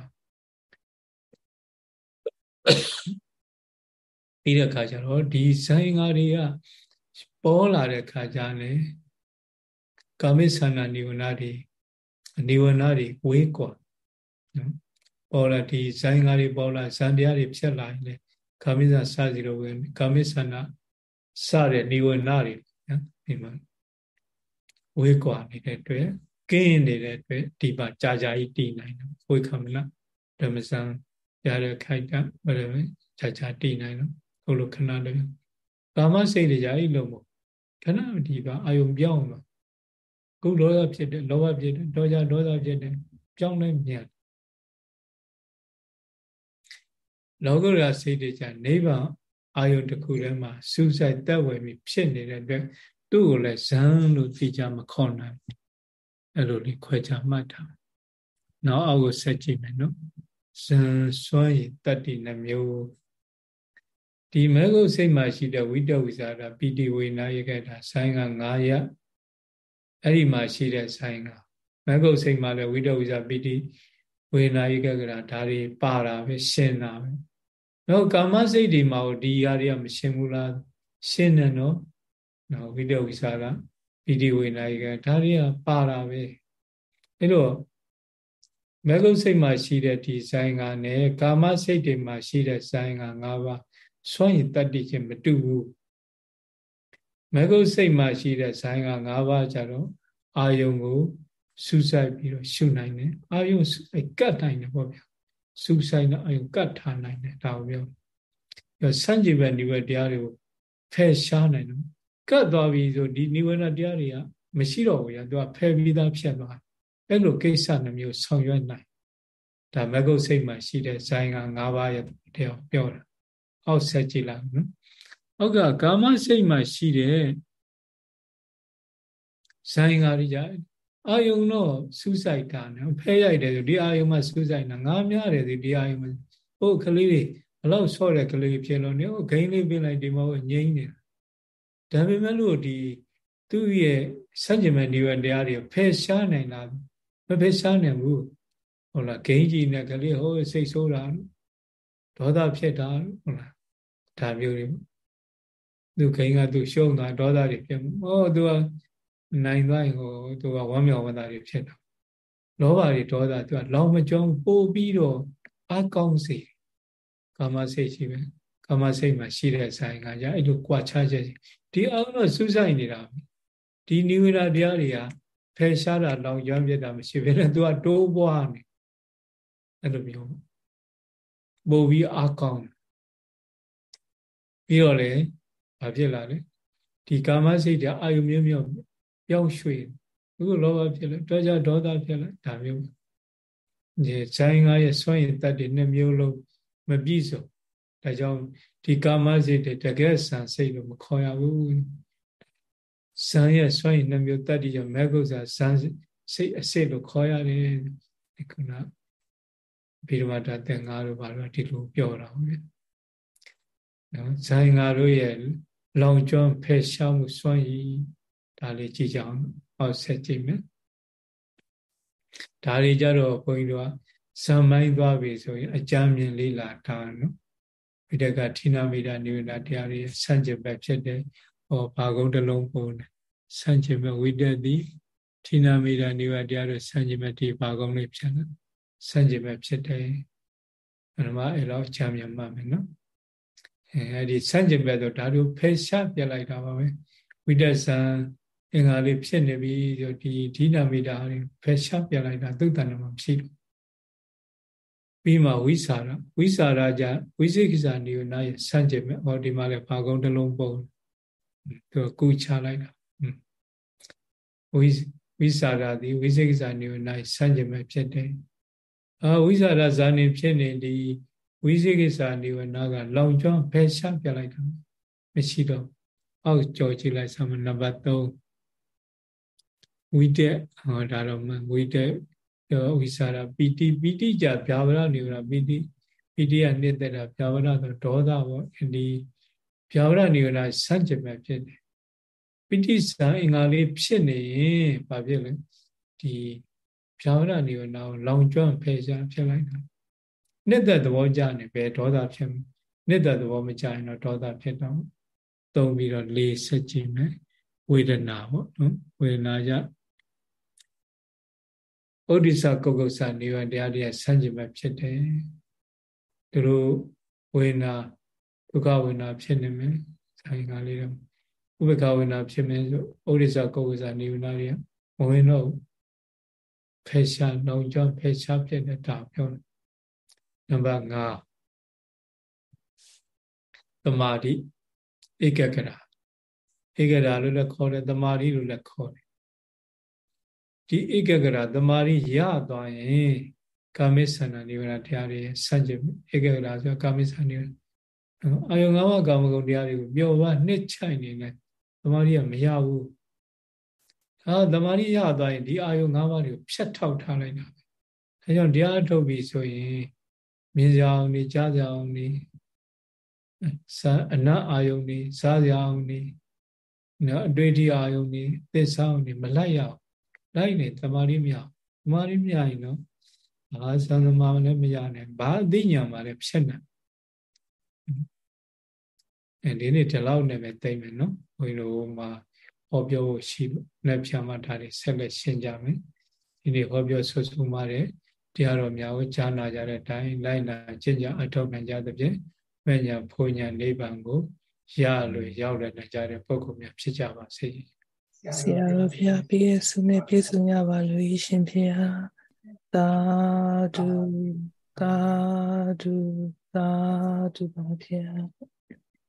Speaker 1: ပြီးတဲ့အခါကျတော့ဒီဆိုင်ကားတွေကပေါ်လာတဲ့အခါကျလည်းကာမိသနာနိဝရဏတွေနိဝရဏတွေဝေးกว่าနော်ပေါ်လာဒီဆိုင်ကားတွေပေါ်လာဇံတရားတွေဖြစ်လာရင်လေကာမိသစစီလိုပဲကာမိသနာစတဲ့နိဝရဏတွေနော်ဒီမှာဝေးကွာနေတဲ့အတွက်ကင်းနေတဲ့အတွက်ဒီပါကြာကြာကြီးတည်နိုင်တယ်ဝေခမလဓမ္မစံရတဲ့ခိုက်တာဘယ်လိုကြာကြာတည်နိုင်တော့ ဟိုလိုခဏလေးကာမစိတ်တွေကြာကြီးလို့မို့ခဏဒီပါအာယုံပြောင်းတော့ကုလောဘဖြစ်တယ်လောဘဖြစ်တယ်ဒေါသဒေါသဖြစ်တယ်ပြောင်းလဲမြန်လောကုတ္တရာစိတ်တွေကြာနိဗ္ဗာန်အာယုတစ်ခုထဲမှာစူးစိုက်တက်ဝယ်ပြီးဖြစ်နေတဲ့အတွက်သူ့ကိုလည်းဇံလို့သိကြမခေါ်နိုင်အဲ့လိုလေးခွဲခြားမှတ်ထားနောက်အောက်ကိုဆက်ကြည့်မယ်နော်ဇံစွမ်းရည်တတ္တိနှမျိုး ဒီမေဂုတ်စိတ်မှာရှိတဲ့ဝိတဝိဇာတာပီတိဝေနာယကတာဆိုင်က9ရက်အဲ့ဒီမှာရှိတဲ့ဆိုင်ကမေဂုတ်စိတ်မှာလည်းဝိတဝိဇာပီတိဝေနာယကကတာဒါတွေပါတာပဲရှင်းတာပဲနော်ကာမစိတ်တွေမှာဒီဟာတွေကမရှင်းဘူးလားရှင်းတယ်နော်နော်ဝိတဝိစာကပီတိဝေနာယကဒါတွေကပါတာပဲအဲ့တော့မေဂုတ်စိတ်မှာရှိတဲ့ဒီဇိုင်းကနဲ့ကာမစိတ်တွေမှာရှိတဲ့ဇိုင်းက၅ပါး စွန့်ရင်တတ္တိချင်းမတူဘူးမေဂုတ်စိတ်မှာရှိတဲ့ဇိုင်းက၅ပါးကြတော့အာယုံကိုစူးစိုက်ပြီးတော့ရှုနိုင်တယ်အာယုံစူးစိုက်ကတ်နိုင်တယ်ပေါ့ဗျာစူးစိုက်တော့အာယုံကတ်ထားနိုင်တယ်ဒါကိုပြောပြောစัจจิဘနိဝေတရားတွေကိုဖယ်ရှားနိုင်တယ်ကတ်သွားပြီဆိုဒီနိဝေနတရားတွေကမရှိတော့ဘူးရသူကဖယ်ပြီးသားဖြစ်သွားအဲ့လိုကိစ္စနှမျိုးဆောင်ရွက်နိုင်ဒါမဂုတ်စိတ်မှာရှိတဲ့ဇိုင်းက၅ပါးရဲ့တရားပြောတာ အောက်ဆက်ကြည့်လိုက်နော်အောက်ကကာမစိတ်မှာရှိတဲ့ဇိုင်းကတွေကြအာယုံတော့စူးစိုက်တာနော်ဖဲရိုက်တယ်ဆိုဒီအာယုံမှာစူးစိုက်တာငါများတယ်ဒီအာယုံမှာဟိုကလေးတွေဘလောက်ဆော့တဲ့ကလေးဖြစ်လို့နေဟိုဂိမ်းလေးပြလိုက်ဒီမှာငိမ့်နေတာဒါပေမဲ့လို့ဒီသူ့ရဲ့စัจ jame နေဝတရားတွေဖယ်ရှားနိုင်လားမဖယ်ရှားနိုင်ဘူးဟုတ်လားဂိမ်းကြီးနဲ့ကလေးဟိုစိတ်ဆိုးတာဒေါသဖြစ်တာဟုတ်လား ဒါမျိုးတွေသူဂိမ်းကသူရှုံးတာဒေါသတွေဖြစ်ဟောသူကနိုင်သွားရင်ဟိုသူကဝမ်းမြောက်ဝမ်းသာတွေဖြစ်တာလောဘတွေဒေါသသူကလောင်မကြောင်းပို့ပြီးတော့အကောင်းစေကာမစိတ်ရှိပဲကာမစိတ်မှာရှိတဲ့ဆိုင်ကကြအဲ့လိုကြွားချချက်ဒီအာယုံတော့စူးစိုက်နေတာဒီနိဝေဒတရားတွေကဖယ်ရှားတာလောင်ကျွမ်းပြတာမရှိဘဲနဲ့သူကတိုးပွားနေအဲ့လိုမျိုးပို့ပြီးအားကောင်း ပြီးတော့လေဘာဖြစ်လာလဲဒီကာမစိတ်တွေအာယုမျိုးမျိုးပြောင်းရွှေ့အခုလောဘဖြစ်လဲတောကြဒေါသဖြစ်လဲဒါမျိုးဒီဇိုင်းငါရဲ့စွန့်ရင်တတ်တွေနှစ်မျိုးလုံးမပြည့်စုံဒါကြောင့်ဒီကာမစိတ်တွေတကယ်ဆန်စိတ်လို့မခေါ်ရဘူးဇန်ရဲ့စွန့်ရင်နှစ်မျိုးတတ်တွေကြောင့်မေဂုဇာဇန်စိတ်အစစ်လို့ခေါ်ရတယ်ဒီခုနဘိရမတာတဲ့ငါတို့ဘာလို့ဒီလိုပြောတာဟုတ်လဲ နော်ဇိုင်းငါတို့ရဲ့လောင်ကျွမ်းဖယ်ရှားမှုစွန့်ရည်ဒါလေးကြည့်ကြအောင်ဟောဆက်ကြည့်မယ်ဒါတွေကြတော့ဘုန်းကြီးတို့ကဇံမိုင်းသွားပြီဆိုရင်အကြမ်းမြင်လေးလာတာနော်ဝိတကဌိနာမိတာနိဝေဒတရားတွေဆန့်ကျင်ဘက်ဖြစ်တယ်ဟောဘာကုန်းတစ်လုံးပုံတယ်ဆန့်ကျင်ဘက်ဝိတတိဌိနာမိတာနိဝေဒတရားတွေဆန့်ကျင်ဘက်ဒီဘာကုန်းလေးဖြစ်တယ်ဆန့်ကျင်ဘက်ဖြစ်တယ်အဲ့ဒါမှအဲ့တော့အကြမ်းမြင်မှမယ်နော် အဲဒီဆန့်ကျင်ဘက်ဆိုဒါတို့ဖယ်ရှားပြလိုက်တာပါပဲဝိတ္တဇံအင်္ဂါလေးဖြစ်နေပြီဆိုဒီဒိနာမိတာတွေဖယ်ရှားပြလိုက်တာသုတ္တန်မှာမရှိဘူးပြီးမှဝိสารဝိสารကြဝိသိကိစ္စနေနာရဲ့ဆန့်ကျင်ဘက်ဟောဒီမှာလည်းဘာကုန်းတစ်လုံးပုံသူကူချလိုက်တာဝိဝိสารသည်ဝိသိကိစ္စနေနာရဲ့ဆန့်ကျင်ဘက်ဖြစ်တယ်အာဝိสารဇာနေဖြစ်နေဒီ ဝိသေကိစ္စနိဝနာကလောင်ကျွမ်းဖယ်ရှားပြလိုက်တာမရှိတော့အောက်ကြော်ကြည့်လိုက်ဆမ်းနံပါတ်3ဝိတက်ဟောဒါတော့ဝိတက်ဝိစာရပီတိပီတိကြဗျာဝရနိဝရပီတိပီတိကနှစ်သက်တာဗျာဝရဆိုဒေါသပေါ့ဒီဗျာဝရနိဝရစန့်ကျင်မဲ့ဖြစ်တယ်ပီတိစံအင်္ဂါလေးဖြစ်နေရင်ဘာဖြစ်လဲဒီဗျာဝရနိဝရကိုလောင်ကျွမ်းဖယ်ရှားဖြစ်လိုက်တာ နှစ်သက်သဘောကြနေပဲဒေါသဖြစ်နှစ်သက်သဘောမကြရင်တော့ဒေါသဖြစ်တော့သုံးပြီးတော့လေးဆက်ကြည့်မယ်ဝေဒနာပေါ့နော်ဝေဒနာကြဩဒိသကုက္ကုဆနိဗ္ဗာန်တရားတွေဆန့်ကျင်ဘက်ဖြစ်တယ်သူတို့ဝေဒနာဒုက္ခဝေဒနာဖြစ်နေမယ်ဆိုင်ကလေးတော့ဥပ္ပခဝေဒနာဖြစ်မယ်ဆိုဩဒိသကုက္ကုဆနိဗ္ဗာန်တွေမဝင်တော့ဖယ်ရှားနှောင်ကြဖယ်ရှားဖြစ်တဲ့ဒါပြောတယ် နံပါတ်5သမာဓိဧကကရာဧကရာလို့လည်းခေါ်တယ်သမာဓိလို့လည်းခေါ်တယ်ဒီဧကကရာသမာဓိရသွားရင်ကာမိသန္တာနိဗ္ဗာန်တရားတွေဆန့်ကျင်ဧကကရာဆိုကာမိသန္တာအာယုံ၅ပါးကာမဂုဏ်တရားတွေကိုမျောပါနှစ်ချိုင်နေတယ်သမာဓိကမရဘူးအာသမာဓိရသွားရင်ဒီအာယုံ၅ပါးတွေကိုဖြတ်ထောက်ထားလိုက်တာပဲအဲကြောင့်တရားထုတ်ပြီဆိုရင် မြင်စရာအောင်နေကြားစရာအောင်နေစာအနတ်အာယုန်နေစားစရာအောင်နေနော်အတွေ့အထိအာယုန်နေသစ္စာအောင်နေမလိုက်ရအောင်လိုက်နေတမာရီမရတမာရီမရရင်တော့ဘာသံသမာလည်းမရနဲ့ဘာအသိဉာဏ်မှလည်းဖြစ်နေအဲဒီနေ့ဒီလောက်နဲ့ပဲသိမ့်မယ်နော်ဘုန်းကြီးတို့မှာဟောပြောဖို့ရှိလို့လက်ဖြာမှဒါတွေဆက်လက်ရှင်းကြမယ်ဒီနေ့ဟောပြောဆွဆွမှာတဲ့ တရားတော်များကိုကြားနာကြတဲ့အတိုင်းလိုက်နာကျင့်ကြအထောက်ခံကြသဖြင့်မညာဖုန်ညာနိဗ္ဗာန်ကိုရလို့ရောက်တဲ့ကြတဲ့ပုဂ္ဂိုလ်များဖြစ်ကြပါစေ
Speaker 2: ဆရာတော်ဘုရားပြည့်စုံနဲ့ပြည့်စုံကြပါလို့ရှင်ဘုရားသာဓုသာဓုသာဓုပါဘုရား